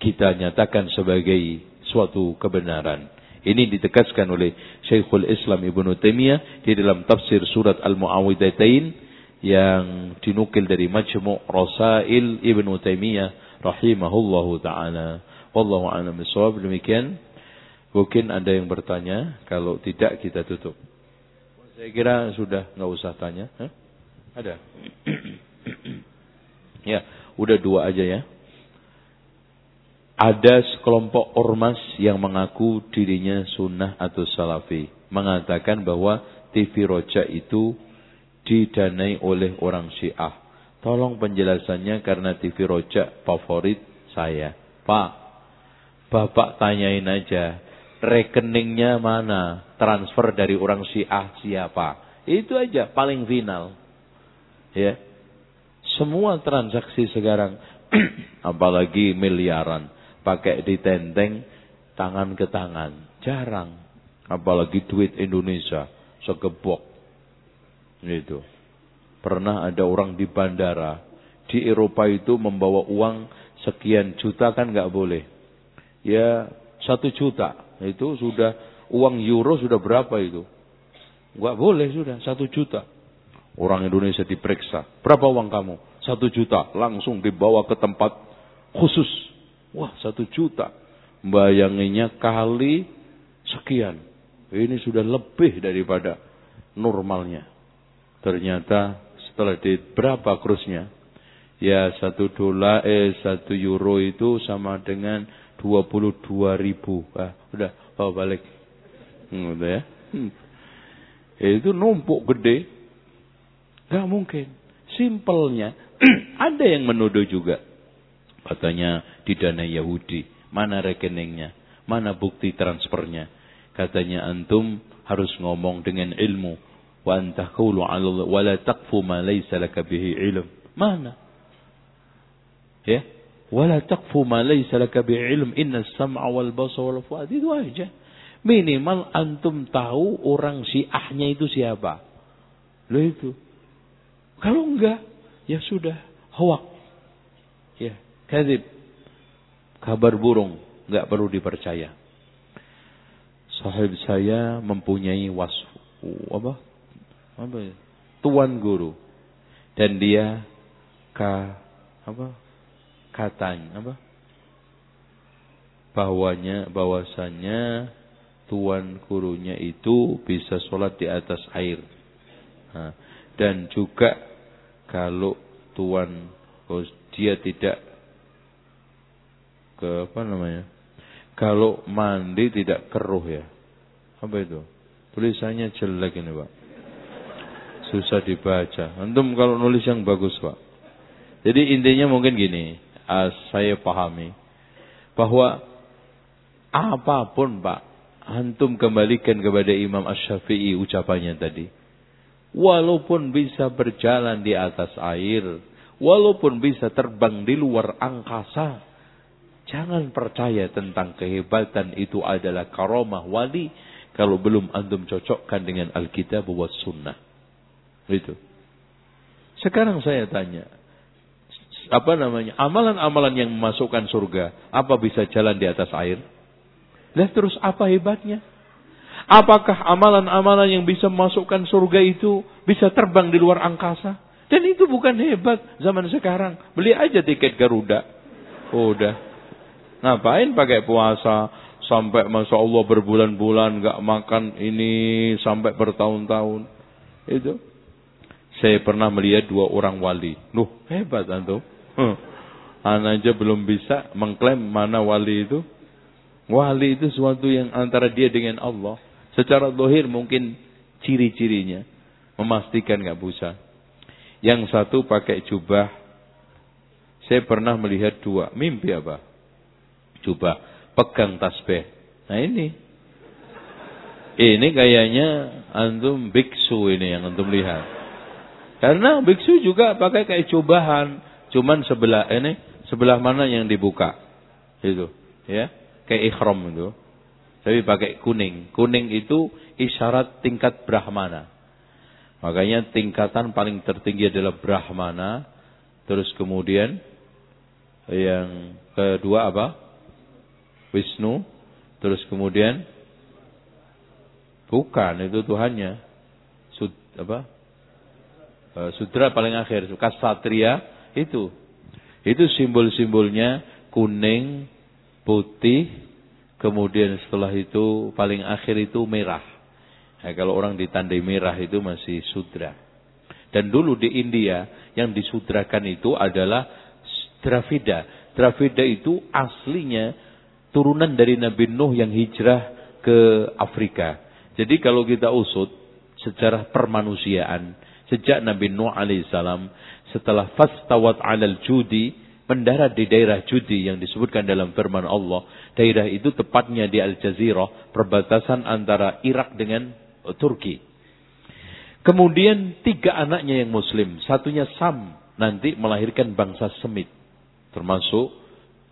kita nyatakan sebagai suatu kebenaran. Ini ditegaskan oleh Syekhul Islam Ibnu Taimiyah di dalam tafsir surat Al-Muawwidatain yang dinukil dari Majmu' Rasail Ibnu Taimiyah rahimahullahu taala. Wallahu a'lam. Demikian Mungkin ada yang bertanya, kalau tidak kita tutup. Saya kira sudah nggak usah tanya. Hah? Ada? <clears throat> ya, udah dua aja ya. Ada sekelompok ormas yang mengaku dirinya sunnah atau salafi. Mengatakan bahwa TV Roja itu didanai oleh orang Syiah. Tolong penjelasannya karena TV Roja favorit saya. Pak, Bapak tanyain aja rekeningnya mana, transfer dari orang Syiah siapa. Itu aja paling final. Ya. Semua transaksi sekarang <clears throat> apalagi miliaran pakai ditenteng tangan ke tangan, jarang. Apalagi duit Indonesia segebok. Itu. Pernah ada orang di bandara di Eropa itu membawa uang sekian juta kan nggak boleh. Ya satu juta itu sudah uang euro sudah berapa itu? Enggak boleh sudah satu juta. Orang Indonesia diperiksa. Berapa uang kamu? Satu juta. Langsung dibawa ke tempat khusus. Wah satu juta. Bayanginnya kali sekian. Ini sudah lebih daripada normalnya. Ternyata setelah di berapa kursnya? Ya satu dolar, eh satu euro itu sama dengan 22 ribu. Ah, udah, bawa balik. Hmm, udah ya. Hmm. Itu numpuk gede. Gak mungkin. Simpelnya. <clears throat> ada yang menuduh juga. Katanya di dana Yahudi. Mana rekeningnya? Mana bukti transfernya? Katanya antum harus ngomong dengan ilmu. Wa antahulu ala wa la taqfu ma bihi ilm. Mana? Ya, Wala taqfu ma laysa laka bi'ilm inna sam'a wal basar wal fuad. Itu aja. Minimal antum tahu orang syiahnya itu siapa. Lo itu. Kalau enggak, ya sudah. Hoak. Ya, kadib. Kabar burung. Enggak perlu dipercaya. Sahib saya mempunyai wasfu. Apa? Apa ya? Tuan guru. Dan dia ka apa? Katanya apa? Bahwanya bahwasannya tuan gurunya itu bisa sholat di atas air. Nah, dan juga kalau tuan oh, dia tidak ke apa namanya? Kalau mandi tidak keruh ya. Apa itu? Tulisannya jelek ini, Pak. Susah dibaca. Antum kalau nulis yang bagus, Pak. Jadi intinya mungkin gini uh, saya pahami bahwa apa pun Pak, antum kembalikan kepada Imam Ash-Syafi'i ucapannya tadi. Walaupun bisa berjalan di atas air, walaupun bisa terbang di luar angkasa, jangan percaya tentang kehebatan itu adalah karomah wali kalau belum antum cocokkan dengan Alkitab buat sunnah. Itu. Sekarang saya tanya, apa namanya amalan-amalan yang memasukkan surga apa bisa jalan di atas air? Lihat terus apa hebatnya? Apakah amalan-amalan yang bisa memasukkan surga itu bisa terbang di luar angkasa? Dan itu bukan hebat zaman sekarang. Beli aja tiket Garuda. Oh, udah. Ngapain pakai puasa sampai masya Allah berbulan-bulan nggak makan ini sampai bertahun-tahun. Itu. Saya pernah melihat dua orang wali. Nuh, hebat antum. Anak aja belum bisa mengklaim mana wali itu. Wali itu sesuatu yang antara dia dengan Allah. Secara dohir mungkin ciri-cirinya. Memastikan nggak bisa. Yang satu pakai jubah. Saya pernah melihat dua. Mimpi apa? Jubah. Pegang tasbih. Nah ini. Ini kayaknya antum biksu ini yang antum lihat. Karena biksu juga pakai kayak jubahan. Cuman sebelah ini sebelah mana yang dibuka? Itu, ya. Kayak ikhram itu. Tapi pakai kuning. Kuning itu isyarat tingkat brahmana. Makanya tingkatan paling tertinggi adalah Brahmana. Terus kemudian yang kedua apa? Wisnu. Terus kemudian bukan itu Tuhannya. Sud, apa? E, Sudra paling akhir. Kasatria itu. Itu simbol-simbolnya kuning, putih, kemudian setelah itu paling akhir itu merah. Nah, kalau orang ditandai merah itu masih sudra. Dan dulu di India yang disudrakan itu adalah Dravida. Dravida itu aslinya turunan dari Nabi Nuh yang hijrah ke Afrika. Jadi kalau kita usut sejarah permanusiaan sejak Nabi Nuh alaihissalam setelah fastawat alal judi mendarat di daerah Judi yang disebutkan dalam firman Allah. Daerah itu tepatnya di Al-Jazirah, perbatasan antara Irak dengan Turki. Kemudian tiga anaknya yang muslim. Satunya Sam, nanti melahirkan bangsa Semit. Termasuk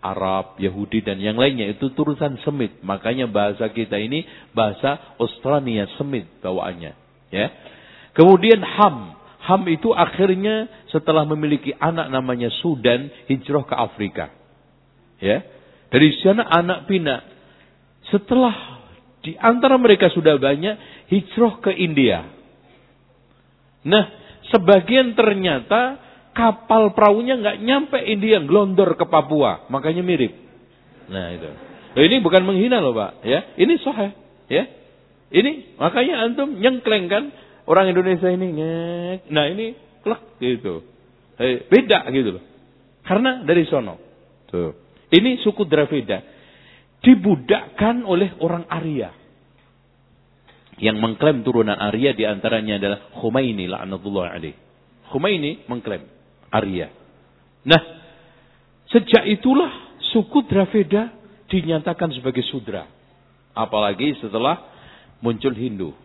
Arab, Yahudi, dan yang lainnya. Itu turutan Semit. Makanya bahasa kita ini bahasa Australia Semit bawaannya. Ya. Kemudian Ham, Ham itu akhirnya setelah memiliki anak namanya Sudan hijrah ke Afrika. Ya. Dari sana anak pinak. Setelah di antara mereka sudah banyak hijrah ke India. Nah, sebagian ternyata kapal perahunya nggak nyampe India, gelondor ke Papua, makanya mirip. Nah itu. ini bukan menghina loh pak, ya. Ini sahih, ya. Ini makanya antum nyengkleng kan Orang Indonesia ini. Nah ini klek gitu. Eh, beda gitu loh. Karena dari sono. Tuh. Ini suku Dravida. Dibudakkan oleh orang Arya. Yang mengklaim turunan Arya di antaranya adalah Khomeini la'anatullah alaih. Khomeini mengklaim Arya. Nah, sejak itulah suku Dravida dinyatakan sebagai Sudra. Apalagi setelah muncul Hindu.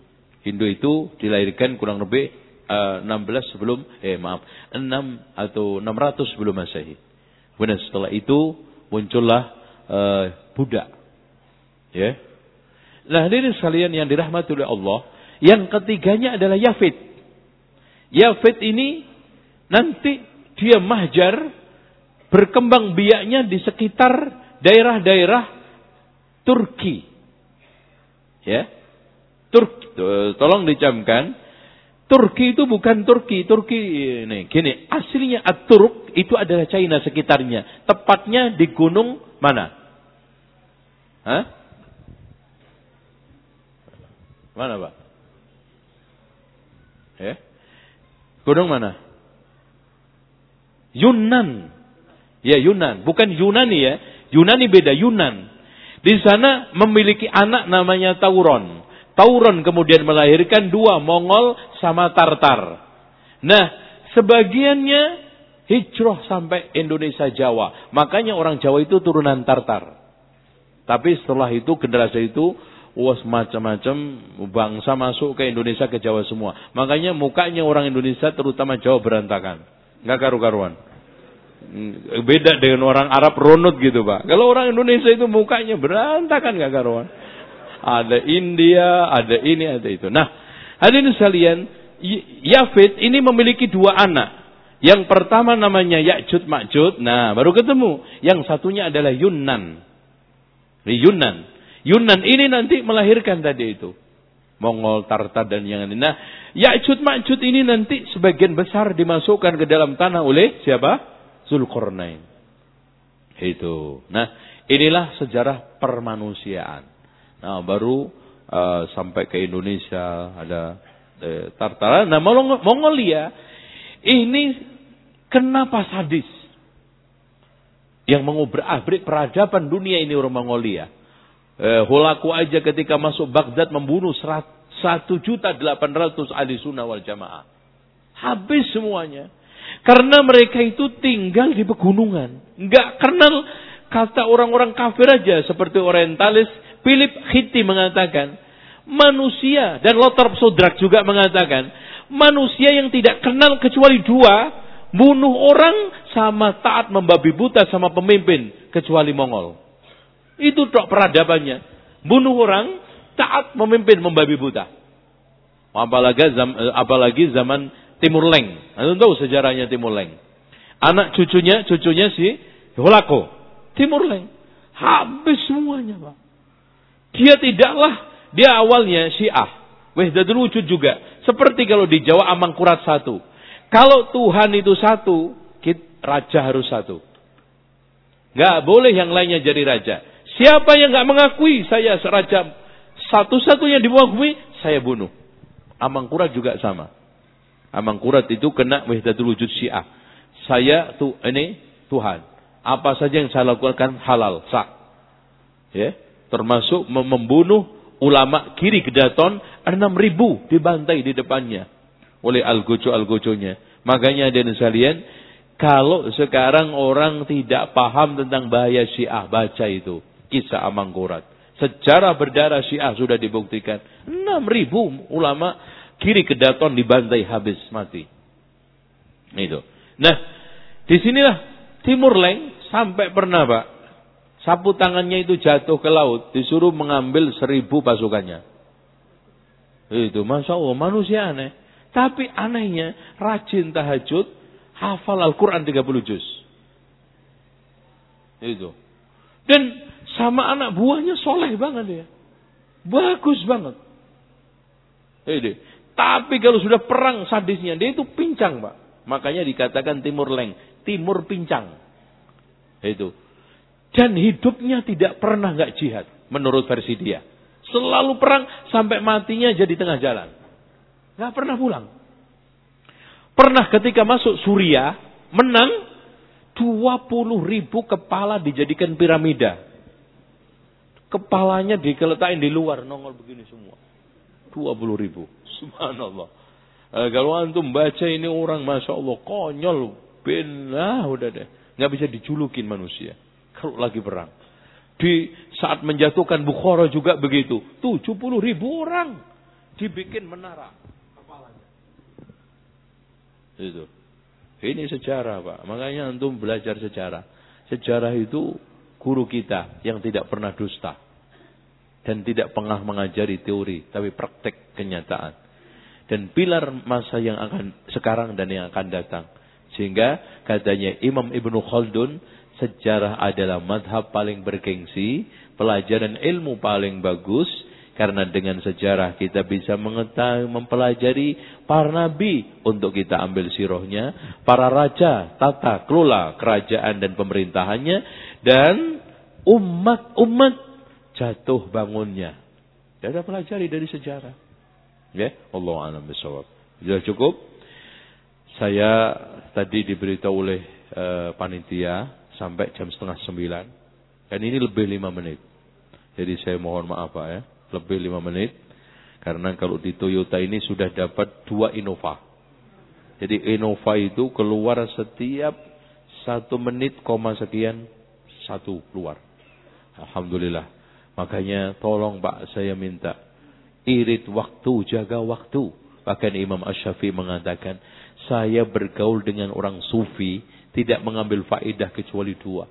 Hindu itu dilahirkan kurang lebih uh, eh, 16 sebelum eh maaf 6 atau 600 sebelum Masehi. Kemudian setelah itu muncullah uh, Buddha. Ya. Nah, hadirin sekalian yang dirahmati oleh Allah, yang ketiganya adalah Yafid. Yafid ini nanti dia mahjar berkembang biaknya di sekitar daerah-daerah Turki. Ya. Turki, tolong dicamkan. Turki itu bukan Turki. Turki ini gini, aslinya At-Turk itu adalah China sekitarnya. Tepatnya di gunung mana? Hah? Mana, Pak? Ya. Gunung mana? Yunan. Ya, Yunan. Bukan Yunani ya. Yunani beda, Yunan. Di sana memiliki anak namanya Tauron. Tauron kemudian melahirkan dua Mongol sama Tartar. Nah, sebagiannya hijrah sampai Indonesia Jawa. Makanya orang Jawa itu turunan Tartar. Tapi setelah itu generasi itu was macam-macam bangsa masuk ke Indonesia ke Jawa semua. Makanya mukanya orang Indonesia terutama Jawa berantakan. Nggak karu-karuan. Beda dengan orang Arab runut gitu pak. Kalau orang Indonesia itu mukanya berantakan nggak karuan ada India, ada ini, ada itu. Nah, hadirin sekalian, Yafid ini memiliki dua anak. Yang pertama namanya Ya'jud Ma'jud. Nah, baru ketemu. Yang satunya adalah Yunan. Yunan. Yunan ini nanti melahirkan tadi itu. Mongol, Tartar dan yang lain. Nah, Ya'jud Ma'jud ini nanti sebagian besar dimasukkan ke dalam tanah oleh siapa? Zulkarnain. Itu. Nah, inilah sejarah permanusiaan. Nah, baru uh, sampai ke Indonesia ada eh, Tartara. Nah, Mongolia ini kenapa sadis? Yang mengubrak-abrik peradaban dunia ini orang Mongolia. Eh, Holaku aja ketika masuk Baghdad membunuh satu juta delapan ratus ahli sunnah wal jamaah. Habis semuanya. Karena mereka itu tinggal di pegunungan. Enggak kenal kata orang-orang kafir aja. Seperti orientalis Philip Hitti mengatakan, manusia dan Lothar Sodrak juga mengatakan, manusia yang tidak kenal kecuali dua, bunuh orang sama taat membabi buta sama pemimpin kecuali Mongol. Itu dok peradabannya. Bunuh orang, taat memimpin membabi buta. Apalagi zaman, apalagi zaman Timur Leng. Anda tahu sejarahnya Timur Leng. Anak cucunya, cucunya si Holako. Timur Leng. Habis semuanya, Pak. Dia tidaklah, dia awalnya Syiah. Wahdatul wujud juga. Seperti kalau di Jawa Amangkurat satu. Kalau Tuhan itu satu, raja harus satu. Gak boleh yang lainnya jadi raja. Siapa yang gak mengakui saya raja satu-satunya dimengakui, saya bunuh. Amangkurat juga sama. Amangkurat itu kena wahdatul wujud syiah. Saya tuh ini Tuhan. Apa saja yang saya lakukan halal, sah. Ya, termasuk membunuh ulama kiri kedaton enam ribu dibantai di depannya oleh algojo-algojonya. Makanya ada sekalian, kalau sekarang orang tidak paham tentang bahaya Syiah, baca itu. Kisah Amangkurat. Sejarah berdarah Syiah sudah dibuktikan. 6 ribu ulama kiri kedaton dibantai habis mati. Itu. Nah, di sinilah Timur Leng sampai pernah pak. Sapu tangannya itu jatuh ke laut. Disuruh mengambil seribu pasukannya. Itu Masya Allah manusia aneh. Tapi anehnya rajin tahajud hafal Al-Quran 30 juz. Itu. Dan sama anak buahnya soleh banget ya. Bagus banget. Itu. Tapi kalau sudah perang sadisnya, dia itu pincang pak. Makanya dikatakan Timur Leng. Timur pincang. Itu. Dan hidupnya tidak pernah nggak jihad. Menurut versi dia. Selalu perang sampai matinya jadi tengah jalan. Nggak pernah pulang. Pernah ketika masuk Suria, menang 20 ribu kepala dijadikan piramida. Kepalanya dikeletakin di luar, nongol begini semua. 20 ribu. Subhanallah. Eh, kalau antum baca ini orang, Masya Allah, konyol. Ben, ah, udah deh. Nggak bisa dijulukin manusia. Kalau lagi perang. Di saat menjatuhkan Bukhara juga begitu. 70 ribu orang dibikin menara. Itu. Ini sejarah Pak. Makanya antum belajar sejarah. Sejarah itu guru kita yang tidak pernah dusta. Dan tidak pernah mengajari teori. Tapi praktek kenyataan. Dan pilar masa yang akan sekarang dan yang akan datang. Sehingga katanya Imam Ibnu Khaldun. Sejarah adalah madhab paling bergengsi. Pelajaran ilmu paling bagus karena dengan sejarah kita bisa mengetahui, mempelajari para nabi untuk kita ambil sirohnya, para raja, tata, kelola, kerajaan dan pemerintahannya, dan umat-umat jatuh bangunnya. Kita pelajari dari sejarah. Ya, Allah alam bisawab. Sudah cukup? Saya tadi diberitahu oleh uh, panitia sampai jam setengah sembilan. Dan ini lebih lima menit. Jadi saya mohon maaf Pak ya lebih lima menit. Karena kalau di Toyota ini sudah dapat dua Innova. Jadi Innova itu keluar setiap satu menit koma sekian satu keluar. Alhamdulillah. Makanya tolong Pak saya minta irit waktu, jaga waktu. Bahkan Imam Ash-Shafi mengatakan, saya bergaul dengan orang sufi tidak mengambil faedah kecuali dua.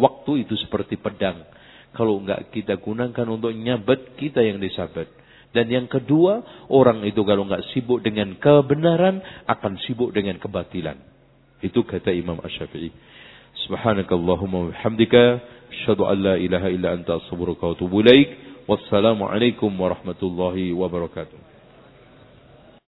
Waktu itu seperti pedang kalau enggak kita gunakan untuk nyabet, kita yang disabet. Dan yang kedua, orang itu kalau enggak sibuk dengan kebenaran, akan sibuk dengan kebatilan. Itu kata Imam Ash-Syafi'i. Subhanakallahumma wa bihamdika. Asyhadu an la ilaha illa anta astaghfiruka ilaik. Wassalamualaikum warahmatullahi wabarakatuh.